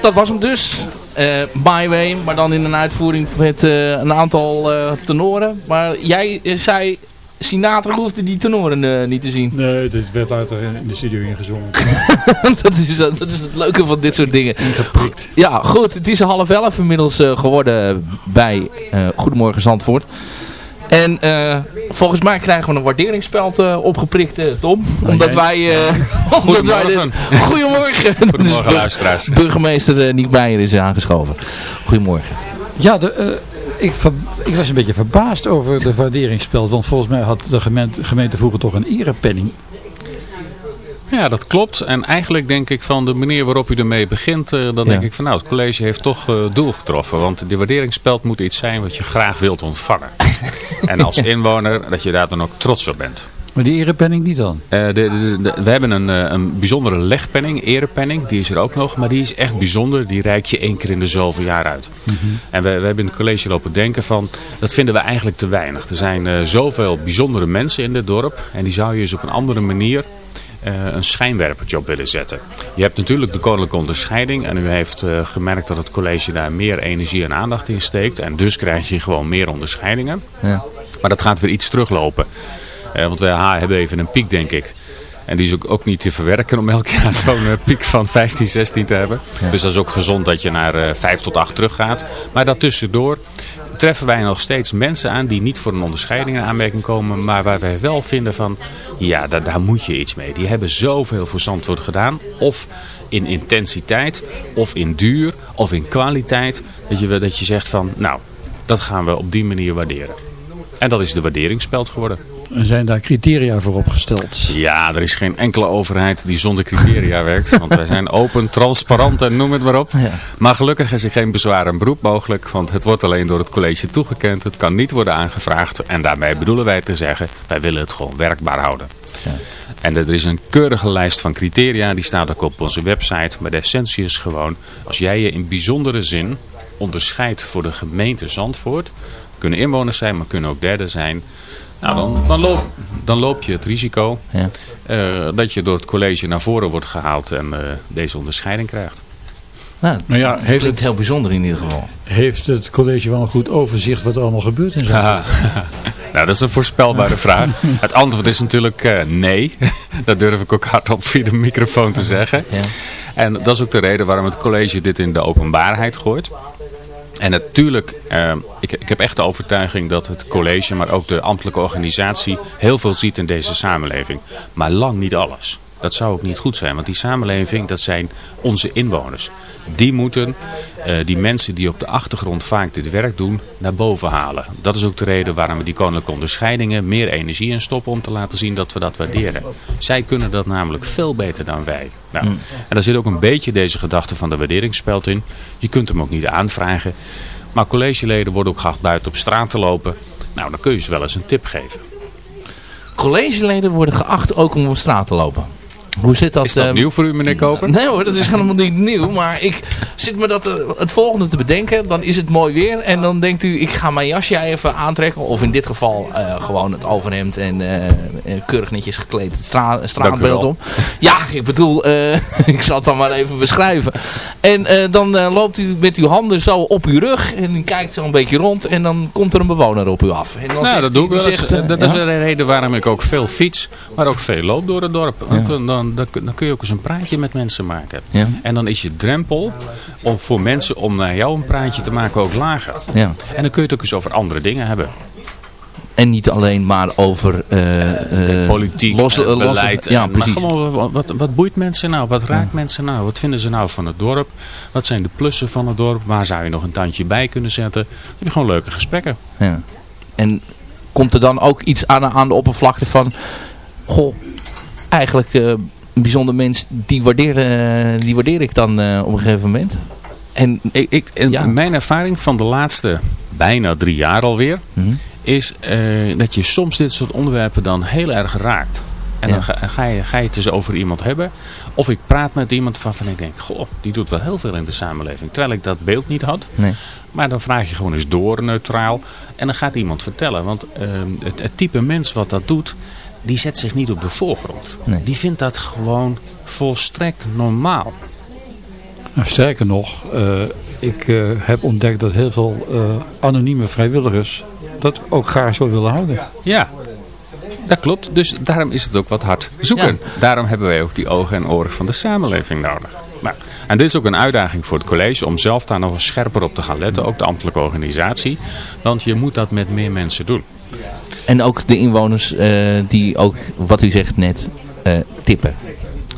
Speaker 4: Dat was hem dus. Eh My Way, maar dan in een uitvoering met eh, een aantal eh, tenoren. Maar jij zei, Sinatra hoefde die tenoren niet te zien.
Speaker 5: Nee, dit werd later in de studio ingezongen.
Speaker 4: dat, is, dat is het leuke van dit soort dingen. Ja, goed. Het is half elf inmiddels geworden bij Goedemorgen Zandvoort. En eh, volgens mij krijgen we een waarderingsspeld eh, opgeprikt, eh, Tom. omdat
Speaker 5: jij-
Speaker 4: wij... eh, omdat wij
Speaker 10: Goedemorgen.
Speaker 4: de- Goedemorgen.
Speaker 10: Goedemorgen,
Speaker 4: Dus
Speaker 10: luisteraars.
Speaker 4: Burgemeester eh, Niek Meijer is aangeschoven. Goedemorgen.
Speaker 5: Ja, de, eh, ik, ver- ik was een beetje verbaasd over de waarderingsspeld. Want volgens mij had de gemeente, gemeente vroeger toch een erepenning.
Speaker 10: Ja, dat klopt. En eigenlijk denk ik van de manier waarop u ermee begint, eh, dan
Speaker 4: Ja.
Speaker 10: denk ik van nou, het college heeft toch eh, doel getroffen. Want die waarderingsspeld moet iets zijn wat je graag wilt ontvangen. en als inwoner dat je daar dan ook trots op bent.
Speaker 5: Maar die erepenning niet dan?
Speaker 10: Eh, de, de, de- we hebben een, een bijzondere legpenning, erepenning, die is er ook nog. Maar die is echt bijzonder, die reik je één keer in de zoveel jaar uit. En we, we hebben in het college lopen denken van, dat vinden we eigenlijk te weinig. Er zijn zoveel bijzondere mensen in dit dorp. En die zou je eens op een andere manier een schijnwerpertje op willen zetten. Je hebt natuurlijk de koninklijke onderscheiding. En u heeft eh, gemerkt dat het college daar meer energie en aandacht in steekt. En dus krijg je gewoon meer onderscheidingen.
Speaker 4: Ja.
Speaker 10: Maar dat gaat weer iets teruglopen. Eh, want wij ha, hebben even een piek, denk ik. En die is ook, ook niet te verwerken om elk jaar zo'n eh, piek van 15, 16 te hebben. Dus dat is ook gezond dat je naar eh 5 tot 8 teruggaat. Maar daartussendoor treffen wij nog steeds mensen aan die niet voor een onderscheiding in aanmerking komen. Maar waar wij wel vinden van, ja, daar, moet je iets mee. Die hebben zoveel voor Zandvoort gedaan. Of in intensiteit, of in duur, of in kwaliteit. Dat je, dat je zegt van, nou, dat gaan we op die manier waarderen. En dat is de waarderingsspeld geworden.
Speaker 5: En zijn daar criteria voor opgesteld?
Speaker 10: Ja, er is geen enkele overheid die zonder criteria werkt. Want wij zijn open, transparant en noem het maar op. Maar gelukkig is er geen bezwaar en beroep mogelijk. Want het wordt alleen door het college toegekend. Het kan niet worden aangevraagd. En daarmee bedoelen wij te zeggen, wij willen het gewoon werkbaar houden. En er is een keurige lijst van criteria. Die staat ook op onze website. Maar de essentie is gewoon, als jij je in bijzondere zin onderscheidt voor de gemeente Zandvoort. Kunnen inwoners zijn, maar kunnen ook derden zijn. Nou, dan, dan, loop, dan loop je het risico eh, dat je door het college naar voren wordt gehaald en eh, deze onderscheiding krijgt.
Speaker 4: Nou,
Speaker 5: Nou ja,
Speaker 4: dat
Speaker 5: heeft
Speaker 4: klinkt
Speaker 5: het-
Speaker 4: heel bijzonder in ieder geval.
Speaker 5: Heeft het college wel een goed overzicht wat er allemaal gebeurt in zo'n
Speaker 10: Haha. nou, dat is een voorspelbare vraag. Het antwoord is natuurlijk eh, nee. dat durf ik ook hardop via de microfoon te zeggen. En dat is ook de reden waarom het college dit in de openbaarheid gooit. En natuurlijk, eh, ik, ik heb echt de overtuiging dat het college, maar ook de ambtelijke organisatie heel veel ziet in deze samenleving. Maar lang niet alles. Dat zou ook niet goed zijn, want die samenleving, dat zijn onze inwoners. Die moeten eh, die mensen die op de achtergrond vaak dit werk doen, naar boven halen. Dat is ook de reden waarom we die koninklijke onderscheidingen meer energie in stoppen om te laten zien dat we dat waarderen. Zij kunnen dat namelijk veel beter dan wij. Nou, En daar zit ook een beetje deze gedachte van de waarderingsspeld in. Je kunt hem ook niet aanvragen. Maar collegeleden worden ook geacht buiten op straat te lopen. Nou, dan kun je ze wel eens een tip geven.
Speaker 4: Collegeleden worden geacht ook om op straat te lopen. Hoe zit dat?
Speaker 10: Is dat
Speaker 4: eh,
Speaker 10: nieuw voor u, meneer Koper?
Speaker 4: Nee hoor, dat is helemaal niet nieuw. Maar ik zit me dat, eh, het volgende te bedenken. Dan is het mooi weer. En dan denkt u, ik ga mijn jasje even aantrekken. Of in dit geval eh, gewoon het overhemd en eh, keurig netjes gekleed het stra straatbeeld om. Ja, ik bedoel, eh, ik zal het dan maar even beschrijven. En eh, dan loopt u met uw handen zo op uw rug. En u kijkt zo een beetje rond. En dan komt er een bewoner op u af. En dan
Speaker 10: Nou,
Speaker 4: zegt
Speaker 10: dat doe ik wel
Speaker 4: zegt, eh,
Speaker 10: dat is
Speaker 4: ja.
Speaker 10: de reden waarom ik ook veel fiets, maar ook veel loop door het dorp. Want dan, dan, dan, kun- dan kun je ook eens een praatje met mensen maken.
Speaker 4: Ja.
Speaker 10: En dan is je drempel om, voor mensen om naar jou een praatje te maken ook lager.
Speaker 4: Ja.
Speaker 10: En dan kun je het ook eens over andere dingen hebben.
Speaker 4: En niet alleen maar over eh, eh,
Speaker 10: Politiek, beleid.
Speaker 4: ja, precies.
Speaker 10: Maar gewoon, wat, wat, boeit mensen nou? Wat raakt mensen nou? Wat vinden ze nou van het dorp? Wat zijn de plussen van het dorp? Waar zou je nog een tandje bij kunnen zetten? Dan heb je gewoon leuke gesprekken.
Speaker 4: Ja. En komt er dan ook iets aan, aan de oppervlakte van... Goh, eigenlijk eh, bijzonder mens, die waardeer, eh, die waardeer ik dan eh, op een gegeven moment.
Speaker 10: En ik, ik, en
Speaker 4: Ja.
Speaker 10: mijn ervaring van de laatste bijna drie jaar alweer...
Speaker 4: Mhm.
Speaker 10: is eh, dat je soms dit soort onderwerpen dan heel erg raakt. En
Speaker 4: Ja.
Speaker 10: dan ga, ga, je, ga je het eens over iemand hebben. Of ik praat met iemand waarvan ik denk... Goh, die doet wel heel veel in de samenleving. Terwijl ik dat beeld niet had.
Speaker 4: Nee.
Speaker 10: Maar dan vraag je gewoon eens door, neutraal. En dan gaat iemand vertellen. Want ehm, het, het type mens wat dat doet... die zet zich niet op de voorgrond.
Speaker 4: Nee.
Speaker 10: Die vindt dat gewoon volstrekt normaal.
Speaker 5: Nou, sterker nog, eh, ik eh, heb ontdekt dat heel veel eh, anonieme vrijwilligers dat ook graag zo willen houden.
Speaker 10: Ja, dat klopt. Dus daarom is het ook wat hard zoeken. Daarom hebben wij ook die ogen en oren van de samenleving nodig. Nou, en dit is ook een uitdaging voor het college om zelf daar nog eens scherper op te gaan letten. Ook de ambtelijke organisatie. Want je moet dat met meer mensen doen.
Speaker 4: En ook de inwoners eh, die ook, wat u zegt net, eh, tippen.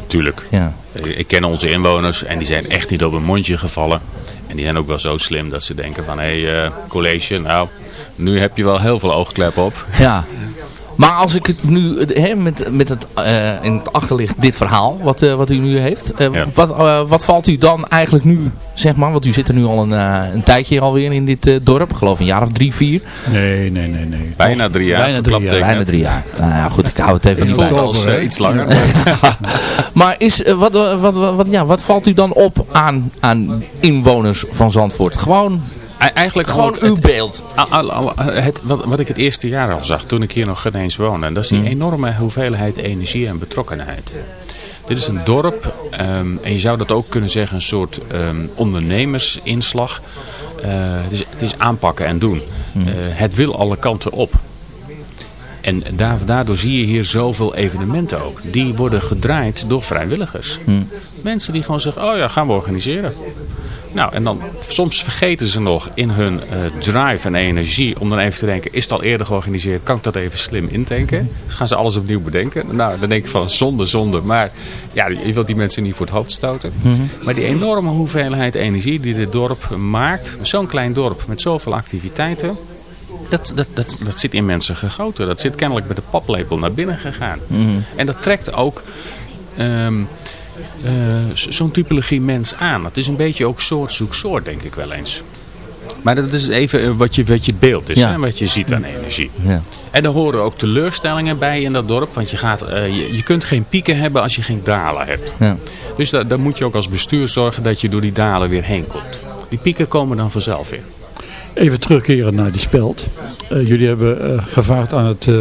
Speaker 10: Tuurlijk.
Speaker 4: Ja.
Speaker 10: Ik ken onze inwoners en die zijn echt niet op een mondje gevallen. En die zijn ook wel zo slim dat ze denken van... Hé hey, eh, college, nou, nu heb je wel heel veel oogkleppen op.
Speaker 4: Ja. Maar als ik het nu hè, met, met het, eh, in het achterlicht dit verhaal wat, eh, wat u nu heeft. eh,
Speaker 10: Ja.
Speaker 4: wat, wat valt u dan eigenlijk nu, zeg maar, want u zit er nu al een, een tijdje alweer in dit dorp. Ik geloof een jaar of drie, vier.
Speaker 5: Nee, nee, nee, nee.
Speaker 10: Bijna drie jaar.
Speaker 5: Bijna drie jaar.
Speaker 4: Bijna drie jaar. Nou ja, goed, ik hou het even
Speaker 10: Het
Speaker 4: niet
Speaker 10: voelt
Speaker 4: bij.
Speaker 10: als iets langer.
Speaker 4: maar is, wat, wat, wat, wat, ja, wat valt u dan op aan, aan inwoners van Zandvoort? Gewoon,
Speaker 10: Eigenlijk
Speaker 4: gewoon uw beeld.
Speaker 10: Al- al- al- het, wat, wat ik het eerste jaar al zag, toen ik hier nog geen eens woonde. En dat is die enorme hoeveelheid energie en betrokkenheid. Dit is een dorp, ehm, en je zou dat ook kunnen zeggen, een soort ehm, ondernemersinslag. Eh, het, is, het is aanpakken en doen. Eh, het wil alle kanten op. En daar- daardoor zie je hier zoveel evenementen ook. Die worden gedraaid door vrijwilligers. Mensen die gewoon zeggen, oh ja, gaan we organiseren. Nou, en dan soms vergeten ze nog in hun eh, drive en energie om dan even te denken, is het al eerder georganiseerd? Kan ik dat even slim indenken? Dus gaan ze alles opnieuw bedenken. Nou, dan denk ik van zonde, zonde. Maar ja, je wilt die mensen niet voor het hoofd stoten. Maar die enorme hoeveelheid energie die dit dorp maakt, zo'n klein dorp met zoveel activiteiten. dat, dat, dat, dat zit in mensen gegoten. Dat zit kennelijk met de paplepel naar binnen gegaan.
Speaker 4: Mhm.
Speaker 10: En dat trekt ook ehm, eh, zo'n typologie mens aan. Het is een beetje ook soort zoek soort, denk ik wel eens. Maar dat is even eh, wat je, wat je beeld is,
Speaker 4: Ja.
Speaker 10: hè, wat je ziet aan energie.
Speaker 4: Ja.
Speaker 10: En er horen ook teleurstellingen bij in dat dorp. Want je, gaat, eh, je, je kunt geen pieken hebben als je geen dalen hebt.
Speaker 4: Ja.
Speaker 10: Dus da- daar moet je ook als bestuur zorgen dat je door die dalen weer heen komt. Die pieken komen dan vanzelf weer.
Speaker 5: Even terugkeren naar die speld. Eh, jullie hebben eh, gevraagd aan het, eh,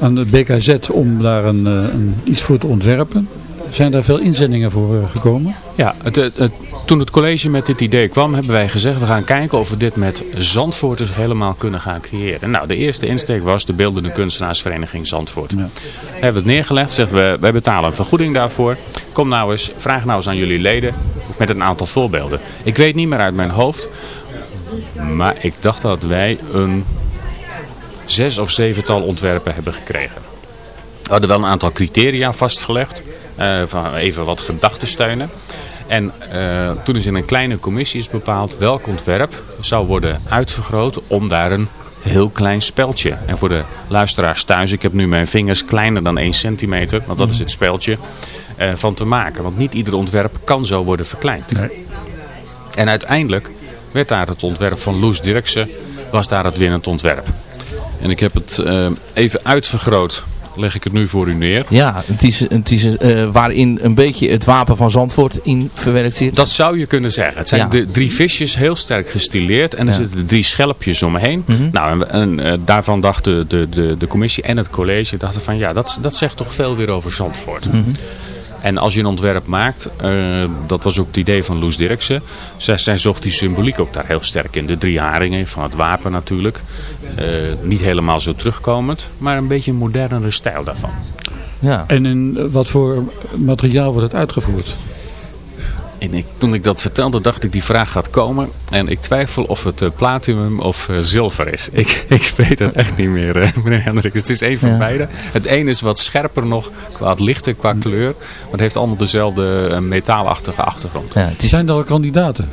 Speaker 5: aan het BKZ om daar een, een, iets voor te ontwerpen. Zijn daar veel inzendingen voor eh, gekomen?
Speaker 10: Ja, het, het, het- toen het college met dit idee kwam, hebben wij gezegd... we gaan kijken of we dit met Zandvoorters helemaal kunnen gaan creëren. Nou, de eerste insteek was de Beeldende Kunstenaarsvereniging Zandvoort. We hebben het neergelegd, zeggen we, wij betalen een vergoeding daarvoor. Kom nou eens, vraag nou eens aan jullie leden met een aantal voorbeelden. Ik weet niet meer uit mijn hoofd, maar ik dacht dat wij een zes of zevental ontwerpen hebben gekregen. We hadden wel een aantal criteria vastgelegd. eh, van even wat gedachten steunen. En eh, toen is in een kleine commissie is bepaald welk ontwerp zou worden uitvergroot om daar een heel klein speldje. En voor de luisteraars thuis, ik heb nu mijn vingers kleiner dan 1 centimeter, want dat is het speldje, eh, van te maken. Want niet ieder ontwerp kan zo worden verkleind. En uiteindelijk werd daar het ontwerp van Loes Dirksen, was daar het winnend ontwerp. En ik heb het even uitvergroot, leg ik het nu voor u neer.
Speaker 4: Ja, het is, het is eh, waarin een beetje het wapen van Zandvoort in verwerkt zit.
Speaker 10: Dat zou je kunnen zeggen. Het zijn
Speaker 4: Ja.
Speaker 10: de drie visjes heel sterk gestileerd en er
Speaker 4: Ja.
Speaker 10: zitten drie schelpjes omheen. Nou, en, en, eh, daarvan dacht de, de, de, de commissie en het college dachten van ja, dat, dat zegt toch veel weer over Zandvoort. En als je een ontwerp maakt, eh, dat was ook het idee van Loes Dirksen. Zij, zij zocht die symboliek ook daar heel sterk in. De drie haringen van het wapen natuurlijk. Eh, niet helemaal zo terugkomend, maar een beetje een modernere stijl daarvan.
Speaker 4: Ja.
Speaker 5: En in wat voor materiaal wordt het uitgevoerd?
Speaker 10: En ik, toen ik dat vertelde, dacht ik die vraag gaat komen. En ik twijfel of het eh, platinum of eh, zilver is. Ik, ik weet het echt niet meer, eh, meneer Hendricks. Het is één van
Speaker 4: Ja.
Speaker 10: beide. Het een is wat scherper nog, qua het lichter, qua kleur. Maar het heeft allemaal dezelfde metaalachtige achtergrond.
Speaker 4: Ja, het is,
Speaker 5: Zijn er al kandidaten?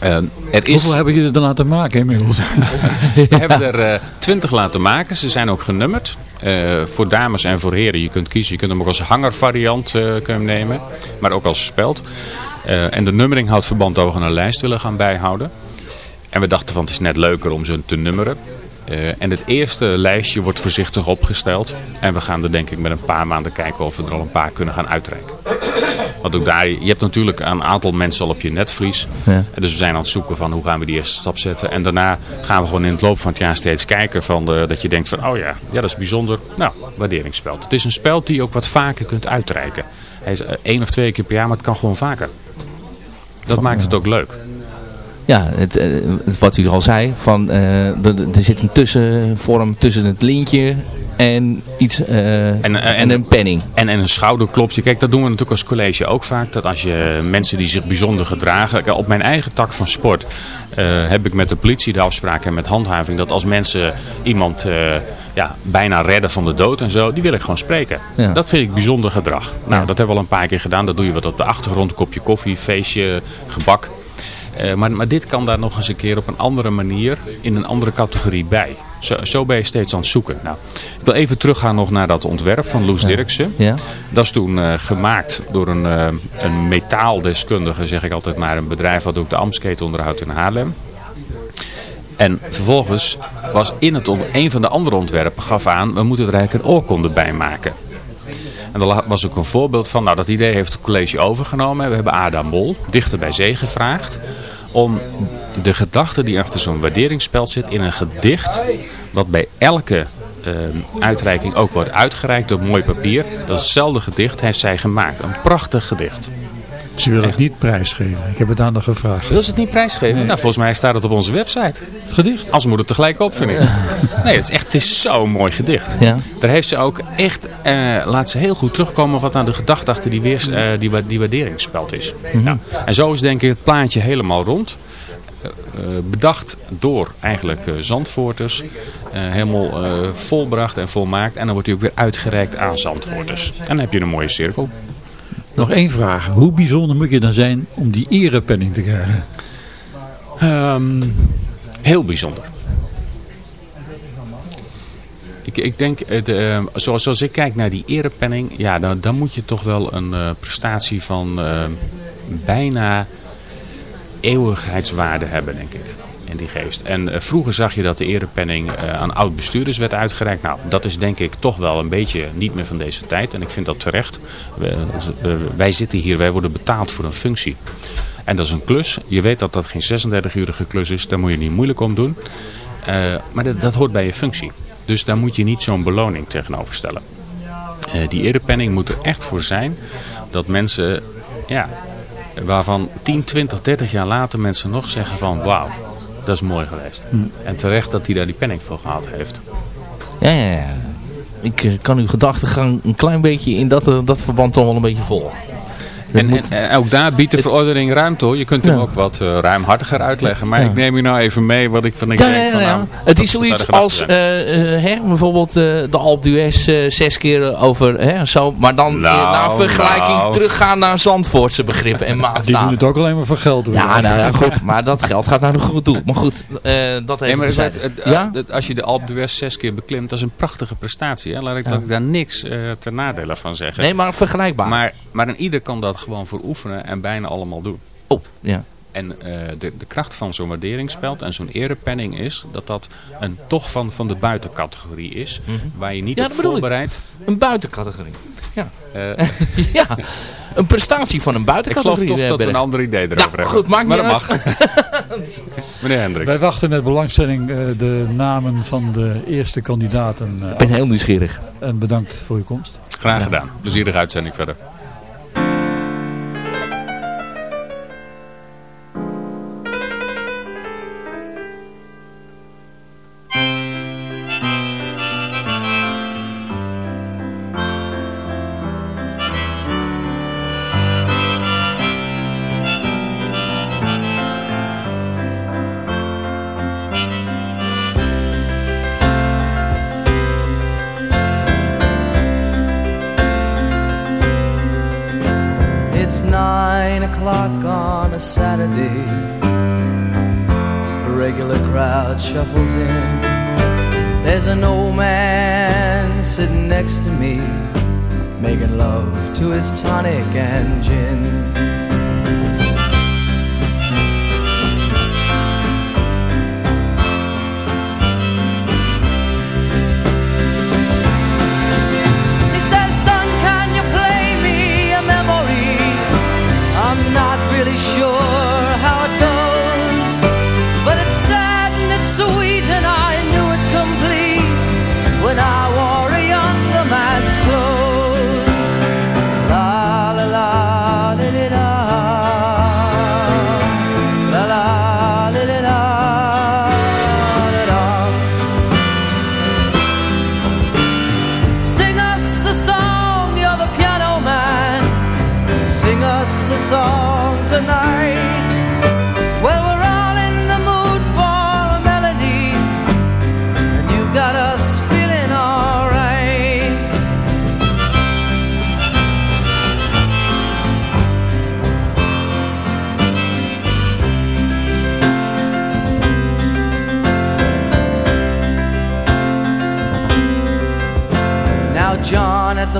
Speaker 10: Er is,
Speaker 5: Hoeveel hebben jullie er laten maken inmiddels?
Speaker 10: we hebben er eh, twintig laten maken. Ze zijn ook genummerd. Eh, voor dames en voor heren. Je kunt kiezen. Je kunt hem ook als hangervariant eh, kun je hem nemen. Maar ook als speld. Eh, en de nummering houdt verband dat we een lijst willen gaan bijhouden. En we dachten van het is net leuker om ze te nummeren. Eh, en het eerste lijstje wordt voorzichtig opgesteld. En we gaan er denk ik met een paar maanden kijken of we er al een paar kunnen gaan uitreiken. Want ook daar, je hebt natuurlijk een aantal mensen al op je netvlies.
Speaker 4: Ja.
Speaker 10: Dus we zijn aan het zoeken van hoe gaan we die eerste stap zetten. En daarna gaan we gewoon in het loop van het jaar steeds kijken. Van de, dat je denkt van, oh ja, ja, dat is bijzonder. Nou, waarderingsspeld. Het is een speld die je ook wat vaker kunt uitreiken. Hij is eh, één of twee keer per jaar, maar het kan gewoon vaker. Dat maakt het ook leuk.
Speaker 4: ja, het, eh, het- wat u al zei, van, eh, er, er zit een tussenvorm tussen het lintje en, iets, eh, en,
Speaker 10: eh, en-
Speaker 4: een penning.
Speaker 10: En, en een schouderklopje. Kijk, dat doen we natuurlijk als college ook vaak. Dat als je mensen die zich bijzonder gedragen. Op mijn eigen tak van sport eh, heb ik met de politie de afspraak en met handhaving. Dat als mensen iemand ja, bijna redden van de dood en zo. Die wil ik gewoon spreken.
Speaker 4: Ja.
Speaker 10: Dat vind ik bijzonder gedrag. Nou,
Speaker 4: Ja.
Speaker 10: dat hebben we al een paar keer gedaan. Dat doe je wat op de achtergrond. Een kopje koffie, feestje, gebak. Eh, maar, maar dit kan daar nog eens een keer op een andere manier, in een andere categorie bij. Zo, zo ben je steeds aan het zoeken. Nou, ik wil even teruggaan nog naar dat ontwerp van Loes Dirksen.
Speaker 4: Ja.
Speaker 10: Dat is toen eh, gemaakt door een, eh, een metaaldeskundige, zeg ik altijd maar. Een bedrijf wat ook de Amsketen onderhoudt in Haarlem. En vervolgens was in het, een van de andere ontwerpen gaf aan, we moeten er eigenlijk een oorkonde bij maken. En daar was ook een voorbeeld van, nou dat idee heeft het college overgenomen. We hebben Ada Mol, dichter bij zee, gevraagd om de gedachte die achter zo'n waarderingsspeld zit in een gedicht, wat bij elke eh, uitreiking ook wordt uitgereikt op mooi papier. Dat is hetzelfde gedicht heeft zij gemaakt. Een prachtig gedicht.
Speaker 5: Ze willen het niet prijsgeven. Ik heb het aan de gevraagd.
Speaker 10: Wil ze het niet prijsgeven? Nou, volgens mij staat het op onze website.
Speaker 5: Het gedicht?
Speaker 10: Als moet het tegelijk op, vind ik. Nee, het is echt het is zo'n mooi gedicht.
Speaker 4: Ja.
Speaker 10: Daar heeft ze ook echt, eh, laat ze heel goed terugkomen wat nou de gedachte achter die, weers, eh, die, wa- die waarderingsspeld is. Ja. En zo is denk ik het plaatje helemaal rond. Eh, bedacht door eigenlijk eh, Zandvoorters. helemaal volbracht en volmaakt. En dan wordt hij ook weer uitgereikt aan Zandvoorters. En dan heb je een mooie cirkel.
Speaker 5: Nog één vraag. Hoe bijzonder moet je dan zijn om die erepenning te krijgen?
Speaker 10: Ehm, heel bijzonder. Ik, ik denk, eh, de, eh, zoals, zoals ik kijk naar die erepenning, ja, dan, dan moet je toch wel een eh, prestatie van eh, bijna eeuwigheidswaarde hebben, denk ik. In die geest. En eh, vroeger zag je dat de erepenning eh, aan oud-bestuurders werd uitgereikt. Nou, dat is denk ik toch wel een beetje niet meer van deze tijd. En ik vind dat terecht. Wij zitten hier, wij worden betaald voor een functie. En dat is een klus. Je weet dat dat geen 36-urige klus is. Daar moet je niet moeilijk om doen. Eh, maar dat, hoort bij je functie. Dus daar moet je niet zo'n beloning tegenover stellen. Die erepenning moet er echt voor zijn dat mensen, ja, waarvan 10, 20, 30 jaar later mensen nog zeggen van wauw, dat is mooi geweest. En terecht dat hij daar die penning voor gehad heeft.
Speaker 4: Ja, ja, ja. Ik eh, kan uw gedachtegang een klein beetje in dat, eh, dat verband toch wel een beetje volgen. Dat
Speaker 10: En,
Speaker 4: moet-
Speaker 10: en, en ook daar biedt de verordening ruimte hoor. Je kunt hem ook wat eh, ruimhartiger uitleggen. Maar
Speaker 4: Ja.
Speaker 10: ik neem u nou even mee wat ik van ik
Speaker 4: Ja,
Speaker 10: denk
Speaker 4: ja,
Speaker 10: van
Speaker 4: ja.
Speaker 10: nou,
Speaker 4: Het
Speaker 10: dat
Speaker 4: is
Speaker 10: de
Speaker 4: zoiets als eh, eh, hè, bijvoorbeeld eh, de Alp d'Huez eh, zes keer over, hè, zo, maar dan
Speaker 10: Nou,
Speaker 4: naar vergelijking
Speaker 10: nou.
Speaker 4: teruggaan naar Zandvoortse begrippen en
Speaker 5: Die doen
Speaker 4: maatstaven.
Speaker 5: het ook alleen maar voor geld. Doen.
Speaker 4: Ja, nou ja, goed, maar dat geld gaat naar een goed doel. Maar goed, eh, dat
Speaker 10: Nee,
Speaker 4: even
Speaker 10: maar het, als je de Alpe d'Huez zes keer beklimt, dat is een prachtige prestatie. Hè? Laat, ik,
Speaker 4: Ja.
Speaker 10: laat ik daar niks eh ten nadele van zeggen.
Speaker 4: Nee, maar vergelijkbaar.
Speaker 10: Maar, maar een ieder kan dat gewoon voor oefenen en bijna allemaal doen.
Speaker 4: Op, ja.
Speaker 10: En eh, de, de kracht van zo'n waarderingsspeld en zo'n erepenning is dat dat een toch van, van de buitencategorie is. Waar je niet
Speaker 4: Ja,
Speaker 10: op
Speaker 4: dat bedoel ik.
Speaker 10: voorbereidt.
Speaker 4: Een buitencategorie. Ja.
Speaker 10: Eh,
Speaker 4: ja, een prestatie van een
Speaker 10: ik geloof
Speaker 4: buitencategorie.
Speaker 10: toch
Speaker 4: eh,
Speaker 10: dat we een ander idee erover
Speaker 4: Ja,
Speaker 10: hebben.
Speaker 4: goed, maakt
Speaker 10: maar
Speaker 4: niet
Speaker 10: dat
Speaker 4: uit.
Speaker 10: mag. Meneer Hendricks.
Speaker 5: Wij wachten met belangstelling eh, de namen van de eerste kandidaten eh,
Speaker 4: Ik ben heel nieuwsgierig.
Speaker 5: En bedankt voor uw komst.
Speaker 10: Graag gedaan. Plezierige uitzending verder.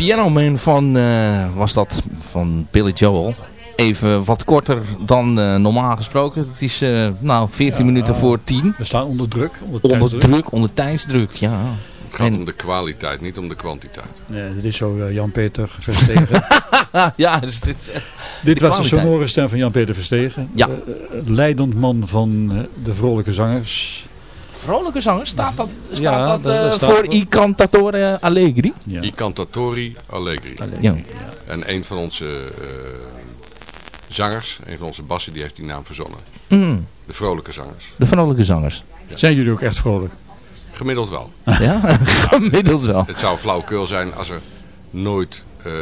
Speaker 11: Time.
Speaker 4: De Pianoman van, eh, was dat, van Billy Joel. Even wat korter dan eh, normaal gesproken. Het is nou 14 minuten voor 10.
Speaker 5: We staan onder druk. Onder,
Speaker 4: Onder
Speaker 5: tijdsdruk.
Speaker 4: druk, onder tijdsdruk, ja.
Speaker 12: gaat
Speaker 4: En-
Speaker 12: om de kwaliteit, niet om de kwantiteit.
Speaker 5: Nee, dit is zo eh, Jan-Peter Verstegen.
Speaker 4: ja, dus dit,
Speaker 5: dit
Speaker 4: de
Speaker 5: was de sonore stem van Jan-Peter Verstegen.
Speaker 4: Ja.
Speaker 5: Eh, eh, leidend man van eh, de vrolijke zangers.
Speaker 4: Vrolijke zangers, staat dat, staat
Speaker 5: Ja,
Speaker 4: dat,
Speaker 5: dat-
Speaker 4: eh,
Speaker 5: dat staat
Speaker 4: voor. I Cantatore Allegri?
Speaker 5: Ja.
Speaker 12: I Cantatori Allegri.
Speaker 4: Ja.
Speaker 12: En een van onze eh, zangers, een van onze bassen, die heeft die naam verzonnen.
Speaker 4: Mm,
Speaker 12: De vrolijke zangers.
Speaker 4: de vrolijke zangers.
Speaker 5: Zijn jullie ook echt vrolijk?
Speaker 12: Gemiddeld wel.
Speaker 4: Ja, gemiddeld wel.
Speaker 12: Het zou flauwekul zijn als er nooit eh,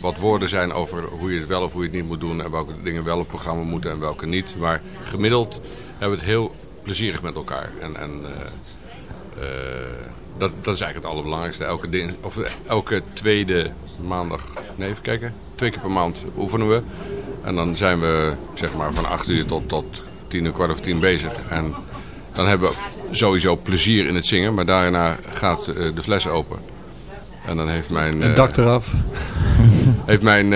Speaker 12: wat woorden zijn over hoe je het wel of hoe je het niet moet doen. En welke dingen wel op het programma moeten en welke niet. Maar gemiddeld hebben we het heel plezierig met elkaar. En, en eh, eh, dat, dat is eigenlijk het allerbelangrijkste. Elke, of, eh, elke tweede maandag, nee even kijken, twee keer per maand oefenen we. En dan zijn we zeg maar van 8 uur tot, tot 10 uur, kwart of tien bezig. En dan hebben we sowieso plezier in het zingen. Maar daarna gaat de fles open. En dan heeft mijn, eh,
Speaker 5: dak eraf.
Speaker 12: heeft mijn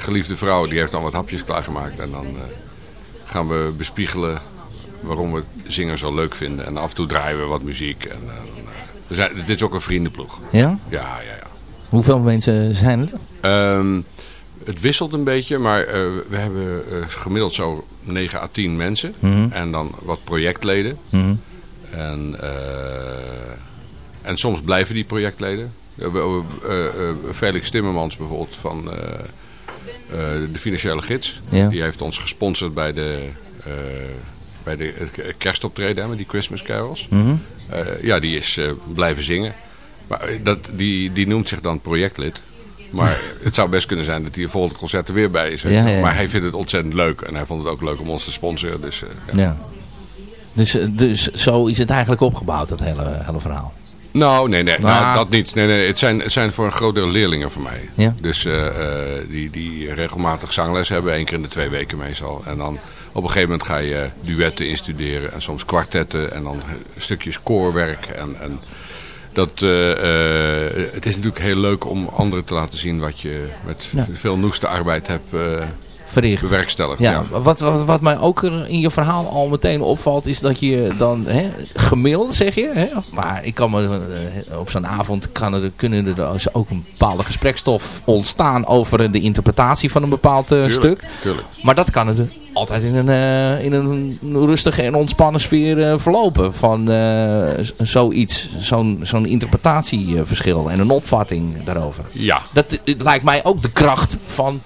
Speaker 12: geliefde vrouw, die heeft dan wat hapjes klaargemaakt. En dan gaan we bespiegelen waarom we zingen zo leuk vinden. En af en toe draaien we wat muziek. En, eh, we zijn, dit is ook een vriendenploeg.
Speaker 4: Ja?
Speaker 12: Ja, ja, ja.
Speaker 4: Hoeveel mensen zijn het?
Speaker 12: Ehm, het wisselt een beetje, maar eh, we hebben eh, gemiddeld zo 9 à 10 mensen.
Speaker 4: Mhm.
Speaker 12: En dan wat projectleden.
Speaker 4: Mhm.
Speaker 12: En, en soms blijven die projectleden. We- Felix Timmermans bijvoorbeeld van de Financiële Gids.
Speaker 4: Ja.
Speaker 12: Die heeft ons gesponsord bij de, bij de het kerstoptreden met die Christmas carols.
Speaker 4: Mhm.
Speaker 12: Eh, ja, die is eh, blijven zingen. Maar eh, dat, die, die noemt zich dan projectlid. Maar het zou best kunnen zijn dat hij de volgende concert er weer bij is.
Speaker 4: Ja, ja.
Speaker 12: Maar hij vindt het ontzettend leuk. En hij vond het ook leuk om ons te sponsoren. Dus, ja.
Speaker 4: Ja. Dus, dus zo is het eigenlijk opgebouwd, dat hele, hele verhaal.
Speaker 12: Nou, nee, nee.
Speaker 4: Maar-
Speaker 12: Nou, dat niet. Nee, nee. Het zijn, het zijn voor een groot deel leerlingen van mij.
Speaker 4: Ja.
Speaker 12: Dus die, die regelmatig zangles hebben. één keer in de twee weken meestal. En dan op een gegeven moment ga je duetten instuderen. En soms kwartetten. En dan stukjes koorwerk. En, en dat, eh, eh, het is natuurlijk heel leuk om anderen te laten zien wat je met
Speaker 4: Ja.
Speaker 12: veel noeste arbeid hebt eh,
Speaker 4: Verricht.
Speaker 12: bewerkstelligd.
Speaker 4: Ja,
Speaker 12: Ja.
Speaker 4: Wat, wat, wat mij ook in je verhaal al meteen opvalt, is dat je dan hè, gemiddeld zeg je, hè, maar ik kan me eh, op zo'n avond kan er, kunnen er dus ook een bepaalde gesprekstof ontstaan over de interpretatie van een bepaald eh,
Speaker 12: Tuurlijk,
Speaker 4: stuk.
Speaker 12: tuurlijk.
Speaker 4: Maar dat kan het altijd in een, eh, in een rustige en ontspannen sfeer verlopen van zoiets, zo'n zo'n interpretatieverschil en een opvatting daarover.
Speaker 12: Ja.
Speaker 4: Dat lijkt mij ook de kracht van,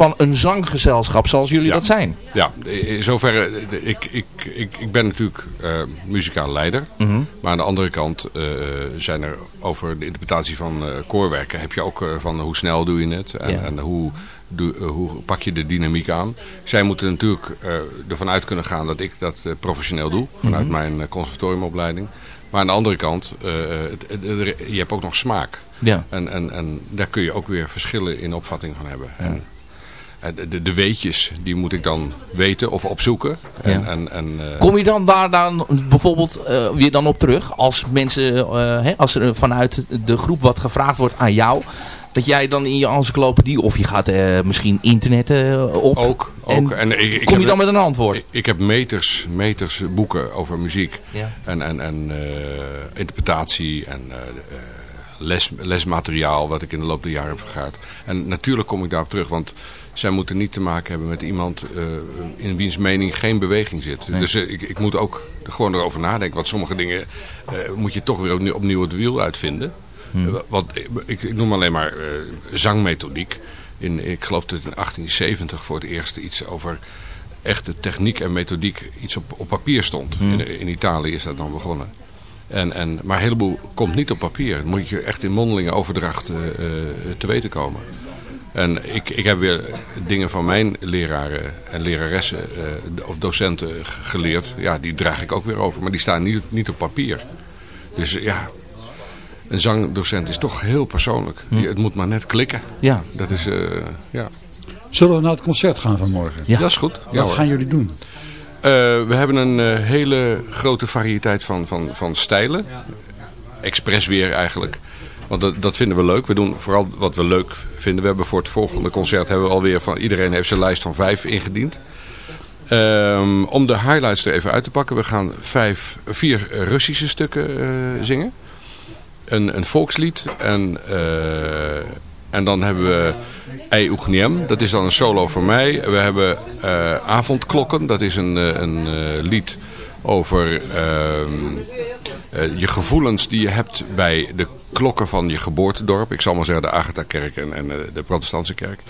Speaker 4: van een zanggezelschap zoals jullie
Speaker 12: Ja.
Speaker 4: dat zijn.
Speaker 12: Ja, in zoverre, ik, ik, ik, ik ben natuurlijk eh muzikaal leider.
Speaker 4: Mhm.
Speaker 12: Maar aan de andere kant eh, zijn er over de interpretatie van eh, koorwerken... heb je ook van hoe snel doe je het en,
Speaker 4: Ja.
Speaker 12: en hoe, doe, hoe pak je de dynamiek aan. Zij moeten natuurlijk ervan uit kunnen gaan dat ik dat professioneel doe... vanuit
Speaker 4: Mhm.
Speaker 12: mijn eh, conservatoriumopleiding. Maar aan de andere kant, je hebt ook nog smaak.
Speaker 4: Ja.
Speaker 12: En, en, en daar kun je ook weer verschillen in opvatting van hebben. En, en de, de weetjes, die moet ik dan weten of opzoeken. En,
Speaker 4: Ja.
Speaker 12: en, en, eh,
Speaker 4: Kom je dan daar dan bijvoorbeeld eh, weer dan op terug als mensen, eh, hè, als er vanuit de groep wat gevraagd wordt aan jou, dat jij dan in je encyclopedie of je gaat eh, misschien internet eh, op.
Speaker 12: Ook. ook. En ik, ik
Speaker 4: kom je dan met een antwoord?
Speaker 12: Ik, ik heb meters, meters boeken over muziek.
Speaker 4: Ja.
Speaker 12: En, en, en eh, interpretatie en eh, eh, les, lesmateriaal wat ik in de loop der jaren heb vergaard. En natuurlijk kom ik daarop terug, want zij moeten niet te maken hebben met iemand eh, in wiens mening geen beweging zit.
Speaker 4: Nee.
Speaker 12: Dus eh, ik, ik moet ook gewoon erover nadenken. Want sommige dingen eh, moet je toch weer opnieuw, opnieuw het wiel uitvinden.
Speaker 4: Hmm.
Speaker 12: Want ik, ik, noem alleen maar zangmethodiek. In, ik geloof dat in 1870 voor het eerst iets over echte techniek en methodiek iets op, op papier stond.
Speaker 4: Hmm.
Speaker 12: In, in Italië is dat dan begonnen. En, en, maar een heleboel komt niet op papier. Moet je echt in mondelinge overdracht te weten komen. En ik, ik heb weer dingen van mijn leraren en leraressen eh, of docenten geleerd. Ja, die draag ik ook weer over. Maar die staan niet, niet op papier. Dus ja, een zangdocent is toch heel persoonlijk. Die- het moet maar net klikken.
Speaker 4: Ja.
Speaker 12: Dat is, eh, ja.
Speaker 5: Zullen we naar het concert gaan vanmorgen?
Speaker 12: Ja. Dat is goed. Ja,
Speaker 5: Wat
Speaker 12: hoor.
Speaker 5: gaan jullie doen?
Speaker 12: Eh, we hebben een hele grote variëteit van, van, van stijlen. Express weer eigenlijk. Want dat, dat vinden we leuk. We doen vooral wat we leuk vinden. We hebben voor het volgende concert hebben we alweer van iedereen heeft zijn lijst van vijf ingediend. Ehm, om de highlights er even uit te pakken. We gaan vijf, vier Russische stukken eh, zingen. een, een volkslied. En, eh, en dan hebben we Ei dat is dan een solo voor mij. We hebben eh, Avondklokken, dat is een, een lied over ehm, eh, je gevoelens die je hebt bij de klokken van je geboortedorp. Ik zal maar zeggen de Agatha-kerk en, en eh, de protestantse kerk.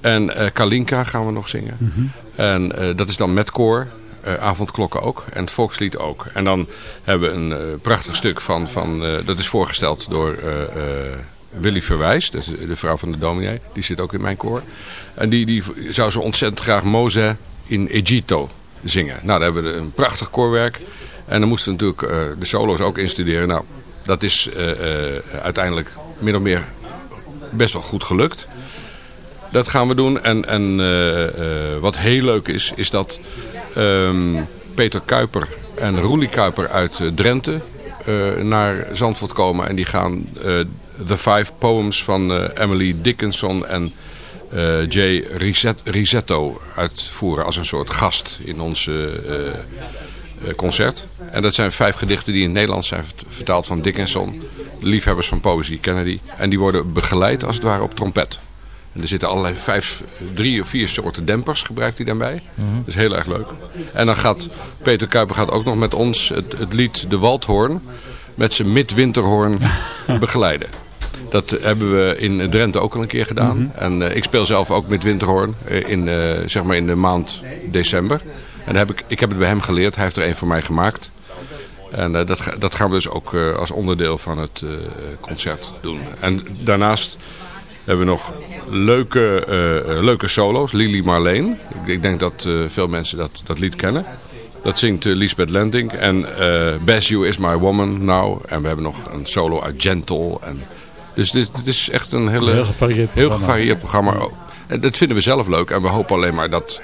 Speaker 12: En eh, Kalinka gaan we nog zingen. En eh, dat is dan met koor. avondklokken ook. En het volkslied ook. En dan hebben we een prachtig stuk van... van dat is voorgesteld door Willy Verwijs. Dat is de vrouw van de dominee. Die zit ook in mijn koor. En die, die zou zo ontzettend graag Mose in Egitto zingen. Nou, daar hebben we een prachtig koorwerk. En dan moesten we natuurlijk eh, de solo's ook instuderen. Nou, dat is eh, eh, uiteindelijk min of meer best wel goed gelukt. Dat gaan we doen. En, en wat heel leuk is, is dat ehm, Peter Kuiper en Roelie Kuiper uit Drenthe naar Zandvoort komen. En die gaan The Five Poems van Emily Dickinson en eh, Jay Riset- Risetto uitvoeren als een soort gast in ons eh, eh, concert. En dat zijn vijf gedichten die in het Nederlands zijn vert- vertaald van Dickinson. De liefhebbers van poëzie kennen die. En die worden begeleid als het ware op trompet. En er zitten allerlei vijf, drie of vier soorten dempers gebruikt hij daarbij. Dat is heel erg leuk. En dan gaat Peter Kuiper gaat ook nog met ons het, het lied De Waldhoorn met zijn midwinterhoorn begeleiden. Dat hebben we in Drenthe ook al een keer gedaan. En eh, ik speel zelf ook met winterhoorn eh, in, eh, zeg maar in de maand december. En heb ik, ik heb het bij hem geleerd. Hij heeft er een voor mij gemaakt. En dat, dat gaan we dus ook als onderdeel van het concert doen. En daarnaast hebben we nog leuke, leuke solo's. Lily Marleen. Ik, ik denk dat veel mensen dat, dat lied kennen. Dat zingt Lisbeth Lending. En Best You Is My Woman Now. En we hebben nog een solo uit Gentle. En, dus dit, dit is echt een hele,
Speaker 5: Heel gevarieerd
Speaker 12: heel
Speaker 5: programma.
Speaker 12: gevarieerd programma. En dat vinden we zelf leuk. En we hopen alleen maar dat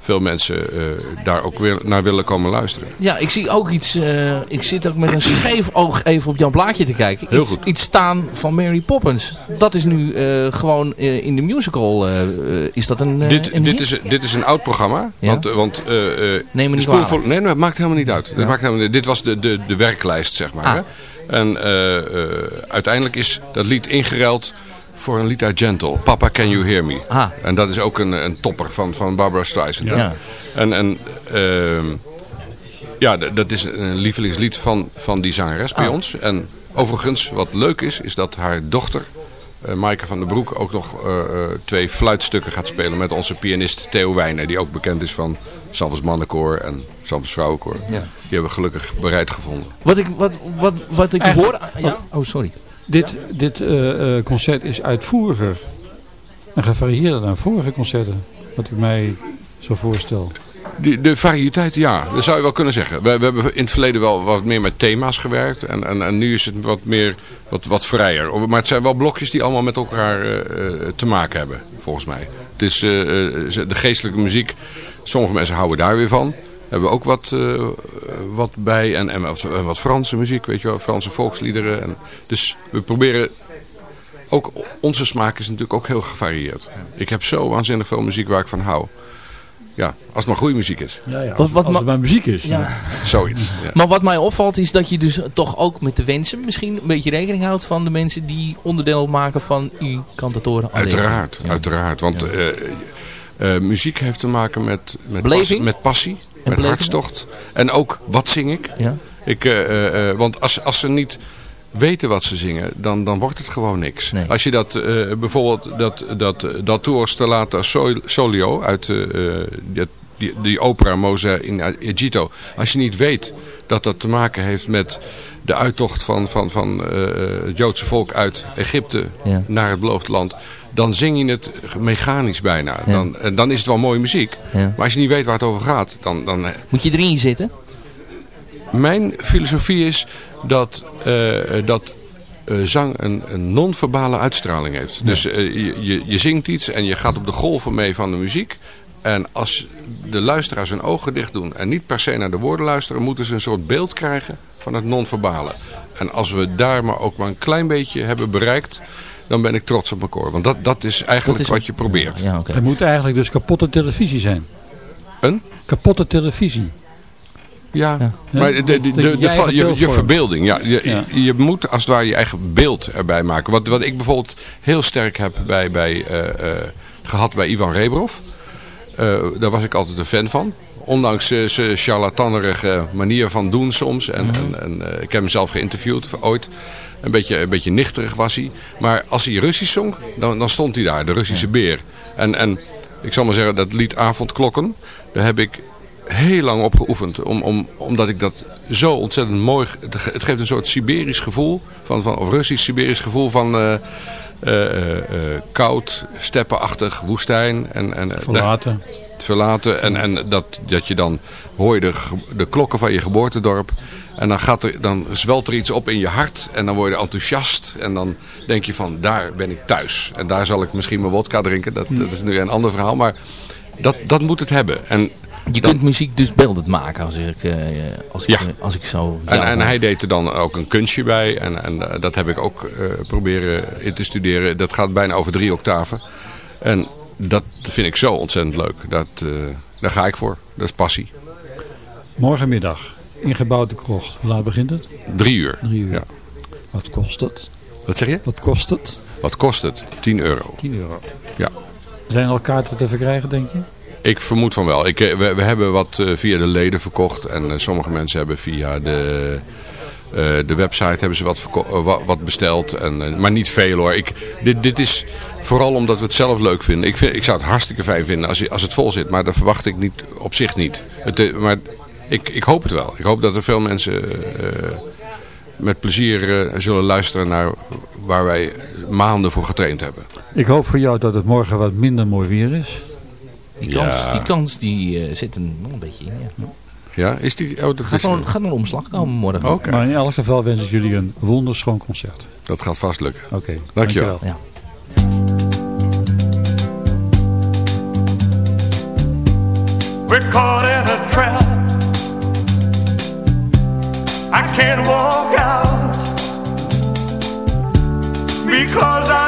Speaker 12: veel mensen eh, daar ook weer naar willen komen luisteren.
Speaker 4: Ja, ik zie ook iets. eh, ik zit ook met een scheef oog even op Jan Blaadje te kijken.
Speaker 12: Heel
Speaker 4: iets,
Speaker 12: goed.
Speaker 4: iets staan van Mary Poppins. Dat is nu eh, gewoon in de musical. is dat een.
Speaker 12: dit,
Speaker 4: een
Speaker 12: dit, is, dit is een oud programma.
Speaker 4: Ja?
Speaker 12: Want, want eh, eh,
Speaker 4: Neem me niet
Speaker 12: Nee, het maakt helemaal niet uit. Het maakt helemaal niet, dit was de, de, de werklijst, zeg maar.
Speaker 4: Ah.
Speaker 12: Hè? En eh, eh, uiteindelijk is dat lied ingeruild voor een lied uit Gentle. Papa, Can You Hear Me?
Speaker 4: Ah.
Speaker 12: En dat is ook een, een topper van, van Barbara Streisand.
Speaker 4: Ja.
Speaker 12: En, en ehm, ja, dat is een lievelingslied van, van die zangeres bij
Speaker 4: Ah.
Speaker 12: ons. En overigens, wat leuk is, is dat haar dochter, eh Maaike van der Broek, ook nog twee fluitstukken gaat spelen met onze pianist Theo Wijnen. Die ook bekend is van Sanders Mannenkoor en Sanders Vrouwenkoor.
Speaker 4: Ja.
Speaker 12: Die hebben we gelukkig bereid gevonden.
Speaker 4: Wat ik, wat, wat, wat ik hoor. Ja? Oh, sorry.
Speaker 5: Dit, dit eh, eh, concert is uitvoeriger en gevarieerder dan vorige concerten. Wat ik mij zo voorstel.
Speaker 12: Die, de variëteit, ja, dat zou je wel kunnen zeggen. We, we hebben in het verleden wel wat meer met thema's gewerkt. En, en, en nu is het wat meer, wat, wat vrijer. Maar het zijn wel blokjes die allemaal met elkaar eh, te maken hebben, volgens mij. Het is de geestelijke muziek. Sommige mensen houden daar weer van. Hebben we ook wat, eh, wat bij. En, en wat, en wat Franse muziek, weet je wel. Franse volksliederen. En, dus we proberen... Ook onze smaak is natuurlijk ook heel gevarieerd. Ik heb zo waanzinnig veel muziek waar ik van hou. Ja, als het maar goede muziek is.
Speaker 5: Ja, ja.
Speaker 4: Wat- wat
Speaker 5: als het maar muziek is.
Speaker 4: Ja.
Speaker 12: Zoiets. Ja.
Speaker 4: Maar wat mij opvalt is dat je dus toch ook met de wensen misschien een beetje rekening houdt van de mensen die onderdeel maken van uw kantatoren.
Speaker 12: Uiteraard, uiteraard. Want eh, eh, muziek heeft te maken met, met, met passie, met
Speaker 4: beleving?
Speaker 12: hartstocht. En ook, wat zing ik?
Speaker 4: Ja.
Speaker 12: ik eh, eh, want als, als ze niet weten wat ze zingen, dan, dan wordt het gewoon niks.
Speaker 4: Nee.
Speaker 12: Als je dat, bijvoorbeeld, dat, dat, dat Tour Stellata Sol- Solio uit die, die opera Mose in Egitto. Als je niet weet dat dat te maken heeft met de uittocht van, van, van eh, het Joodse volk uit Egypte
Speaker 4: Ja.
Speaker 12: naar het beloofde land. Dan zing je het mechanisch bijna. Dan, en dan is het wel mooie muziek.
Speaker 4: Ja.
Speaker 12: Maar als je niet weet waar het over gaat, dan, dan
Speaker 4: Moet je erin zitten?
Speaker 12: mijn filosofie is dat, eh, dat eh, zang een, een non-verbale uitstraling heeft. Dus eh, je, je, je zingt iets en je gaat op de golven mee van de muziek. En als de luisteraar zijn ogen dicht doen en niet per se naar de woorden luisteren, moeten ze een soort beeld krijgen van het non-verbale. En als we daar maar ook maar een klein beetje hebben bereikt, dan ben ik trots op mijn koor. Want dat, dat is eigenlijk
Speaker 4: Dat is-
Speaker 12: wat je probeert.
Speaker 4: Ja.
Speaker 5: Het moet eigenlijk dus kapotte televisie zijn.
Speaker 12: Een?
Speaker 5: Kapotte televisie.
Speaker 12: Ja, maar de, de, de,
Speaker 5: je
Speaker 12: je, je verbeelding. Ja, je,
Speaker 5: Ja.
Speaker 12: je moet als het ware je eigen beeld erbij maken. Wat, wat ik bijvoorbeeld heel sterk heb bij, bij, eh, eh, gehad bij Ivan Rebrov. Eh, daar was ik altijd een fan van. Ondanks eh, zijn charlatanerige manier van doen soms. En, en, en, eh, ik heb hem zelf geïnterviewd ooit. Een beetje, een beetje nichterig was hij. Maar als hij Russisch zong, dan, dan stond hij daar, de Russische beer. En, en ik zal maar zeggen, dat lied Avondklokken, daar heb ik heel lang op geoefend. Om, om, omdat ik dat zo ontzettend mooi... Het ge- het geeft een soort Siberisch gevoel, van, van, of Russisch-Siberisch gevoel van... eh, koud, steppenachtig, woestijn. En, en, eh,
Speaker 5: Verlaten.
Speaker 12: verlaten. En, en dat, dat je dan hoor je de, de klokken van je geboortedorp. En dan, gaat er, dan zwelt er iets op in je hart. En dan word je enthousiast. En dan denk je van, daar ben ik thuis. En daar zal ik misschien mijn wodka drinken. Dat, dat is nu een ander verhaal. Maar dat, dat moet het hebben. En
Speaker 4: Je kunt muziek dus beeldend maken als ik, eh, als ik,
Speaker 12: Ja.
Speaker 4: eh, als ik zo...
Speaker 12: En, en hij deed er dan ook een kunstje bij. En, en eh, dat heb ik ook eh, proberen in te studeren. Dat gaat bijna over drie octaven. En dat vind ik zo ontzettend leuk. Dat, eh, daar ga ik voor. Dat is passie.
Speaker 5: Morgenmiddag. Ingebouwd de krocht. Hoe laat begint het?
Speaker 12: Drie uur.
Speaker 5: Drie uur.
Speaker 12: Ja.
Speaker 5: Wat kost het?
Speaker 12: Wat zeg je?
Speaker 5: Wat kost het?
Speaker 12: Wat kost het? 10 euro.
Speaker 5: 10 euro.
Speaker 12: Ja.
Speaker 5: Zijn er al kaarten te verkrijgen, denk je?
Speaker 12: Ik vermoed van wel. Ik, eh, we, we hebben wat eh, via de leden verkocht. En eh, sommige mensen hebben via de, de website hebben ze wat, wat besteld. En, maar niet veel hoor. Ik, dit, dit is vooral omdat we het zelf leuk vinden. Ik, ik zou het hartstikke fijn vinden als, als het vol zit. Maar dat verwacht ik niet, op zich niet. Het, maar ik, ik hoop het wel. Ik hoop dat er veel mensen met plezier zullen luisteren naar waar wij maanden voor getraind hebben.
Speaker 5: Ik hoop voor jou dat het morgen wat minder mooi weer is.
Speaker 4: Die kans,
Speaker 12: Ja.
Speaker 4: die, kans die eh, zit er nog een beetje in. Ja.
Speaker 12: Ja, is die... Oh, dat
Speaker 4: Gaat,
Speaker 12: is,
Speaker 4: er, een- gaat een omslag komen morgen?
Speaker 12: Oké.
Speaker 5: Maar in elk geval wens ik jullie een wonderschoon concert.
Speaker 12: Dat gaat vast lukken.
Speaker 5: Oké,
Speaker 12: Dankjewel.
Speaker 4: Ja.
Speaker 7: We're caught in a trap. I can't walk out because I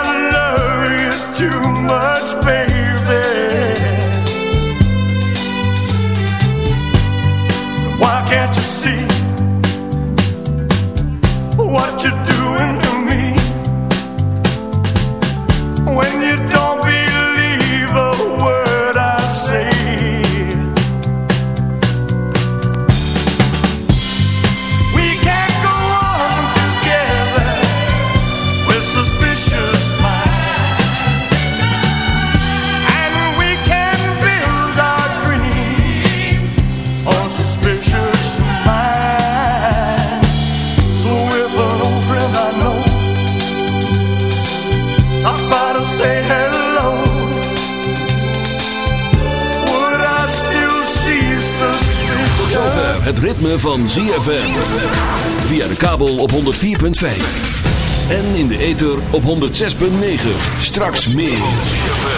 Speaker 7: Why can't you see
Speaker 1: het ritme van ZFM. Via de kabel op 104.5. En in de ether op 106.9. Straks meer.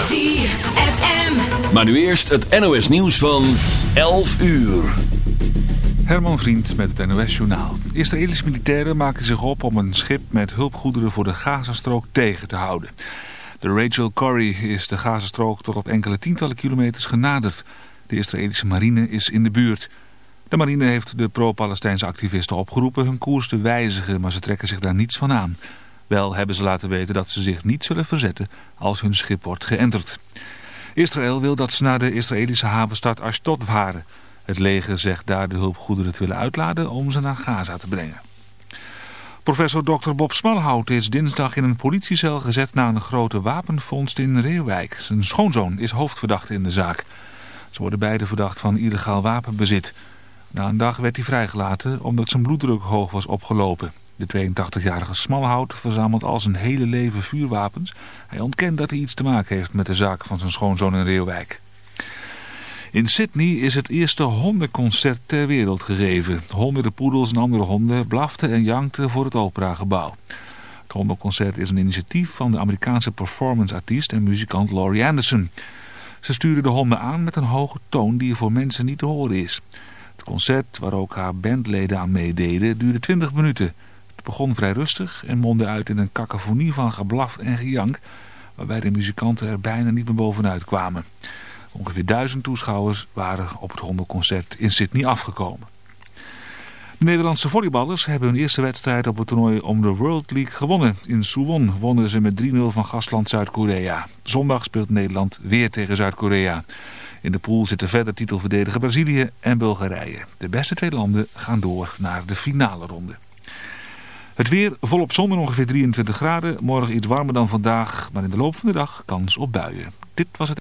Speaker 13: ZFM.
Speaker 1: Maar nu eerst het NOS nieuws van 11 uur.
Speaker 14: Herman Vriend met het NOS Journaal. Israëlische militairen maken zich op om een schip met hulpgoederen voor de Gazastrook tegen te houden. De Rachel Corrie is de Gazastrook tot op enkele tientallen kilometers genaderd. De Israëlische marine is in de buurt. De marine heeft de pro-Palestijnse activisten opgeroepen hun koers te wijzigen, maar ze trekken zich daar niets van aan. Wel hebben ze laten weten dat ze zich niet zullen verzetten als hun schip wordt geënterd. Israël wil dat ze naar de Israëlische havenstad Ashdod varen. Het leger zegt daar de hulpgoederen te willen uitladen om ze naar Gaza te brengen. Professor Dr. Bob Smalhout is dinsdag in een politiecel gezet na een grote wapenvondst in Reeuwijk. Zijn schoonzoon is hoofdverdachte in de zaak. Ze worden beide verdacht van illegaal wapenbezit. Na een dag werd hij vrijgelaten omdat zijn bloeddruk hoog was opgelopen. De 82-jarige Smalhout verzamelt al zijn hele leven vuurwapens. Hij ontkent dat hij iets te maken heeft met de zaak van zijn schoonzoon in Reeuwijk. In Sydney is het eerste hondenconcert ter wereld gegeven. Honderden poedels en andere honden blaften en jankten voor het operagebouw. Het hondenconcert is een initiatief van de Amerikaanse performance-artiest en muzikant Laurie Anderson. Ze stuurde de honden aan met een hoge toon die voor mensen niet te horen is. Het concert, waar ook haar bandleden aan meededen, duurde 20 minuten. Het begon vrij rustig en mondde uit in een cacophonie van geblaf en gejank, waarbij de muzikanten er bijna niet meer bovenuit kwamen. Ongeveer duizend toeschouwers waren op het hondenconcert in Sydney afgekomen. De Nederlandse volleyballers hebben hun eerste wedstrijd op het toernooi om de World League gewonnen. In Suwon wonnen ze met 3-0 van gastland Zuid-Korea. Zondag speelt Nederland weer tegen Zuid-Korea. In de pool zitten verder titelverdediger Brazilië en Bulgarije. De beste twee landen gaan door naar de finale ronde. Het weer volop zon en ongeveer 23 graden. Morgen iets warmer dan vandaag, maar in de loop van de dag kans op buien. Dit was het...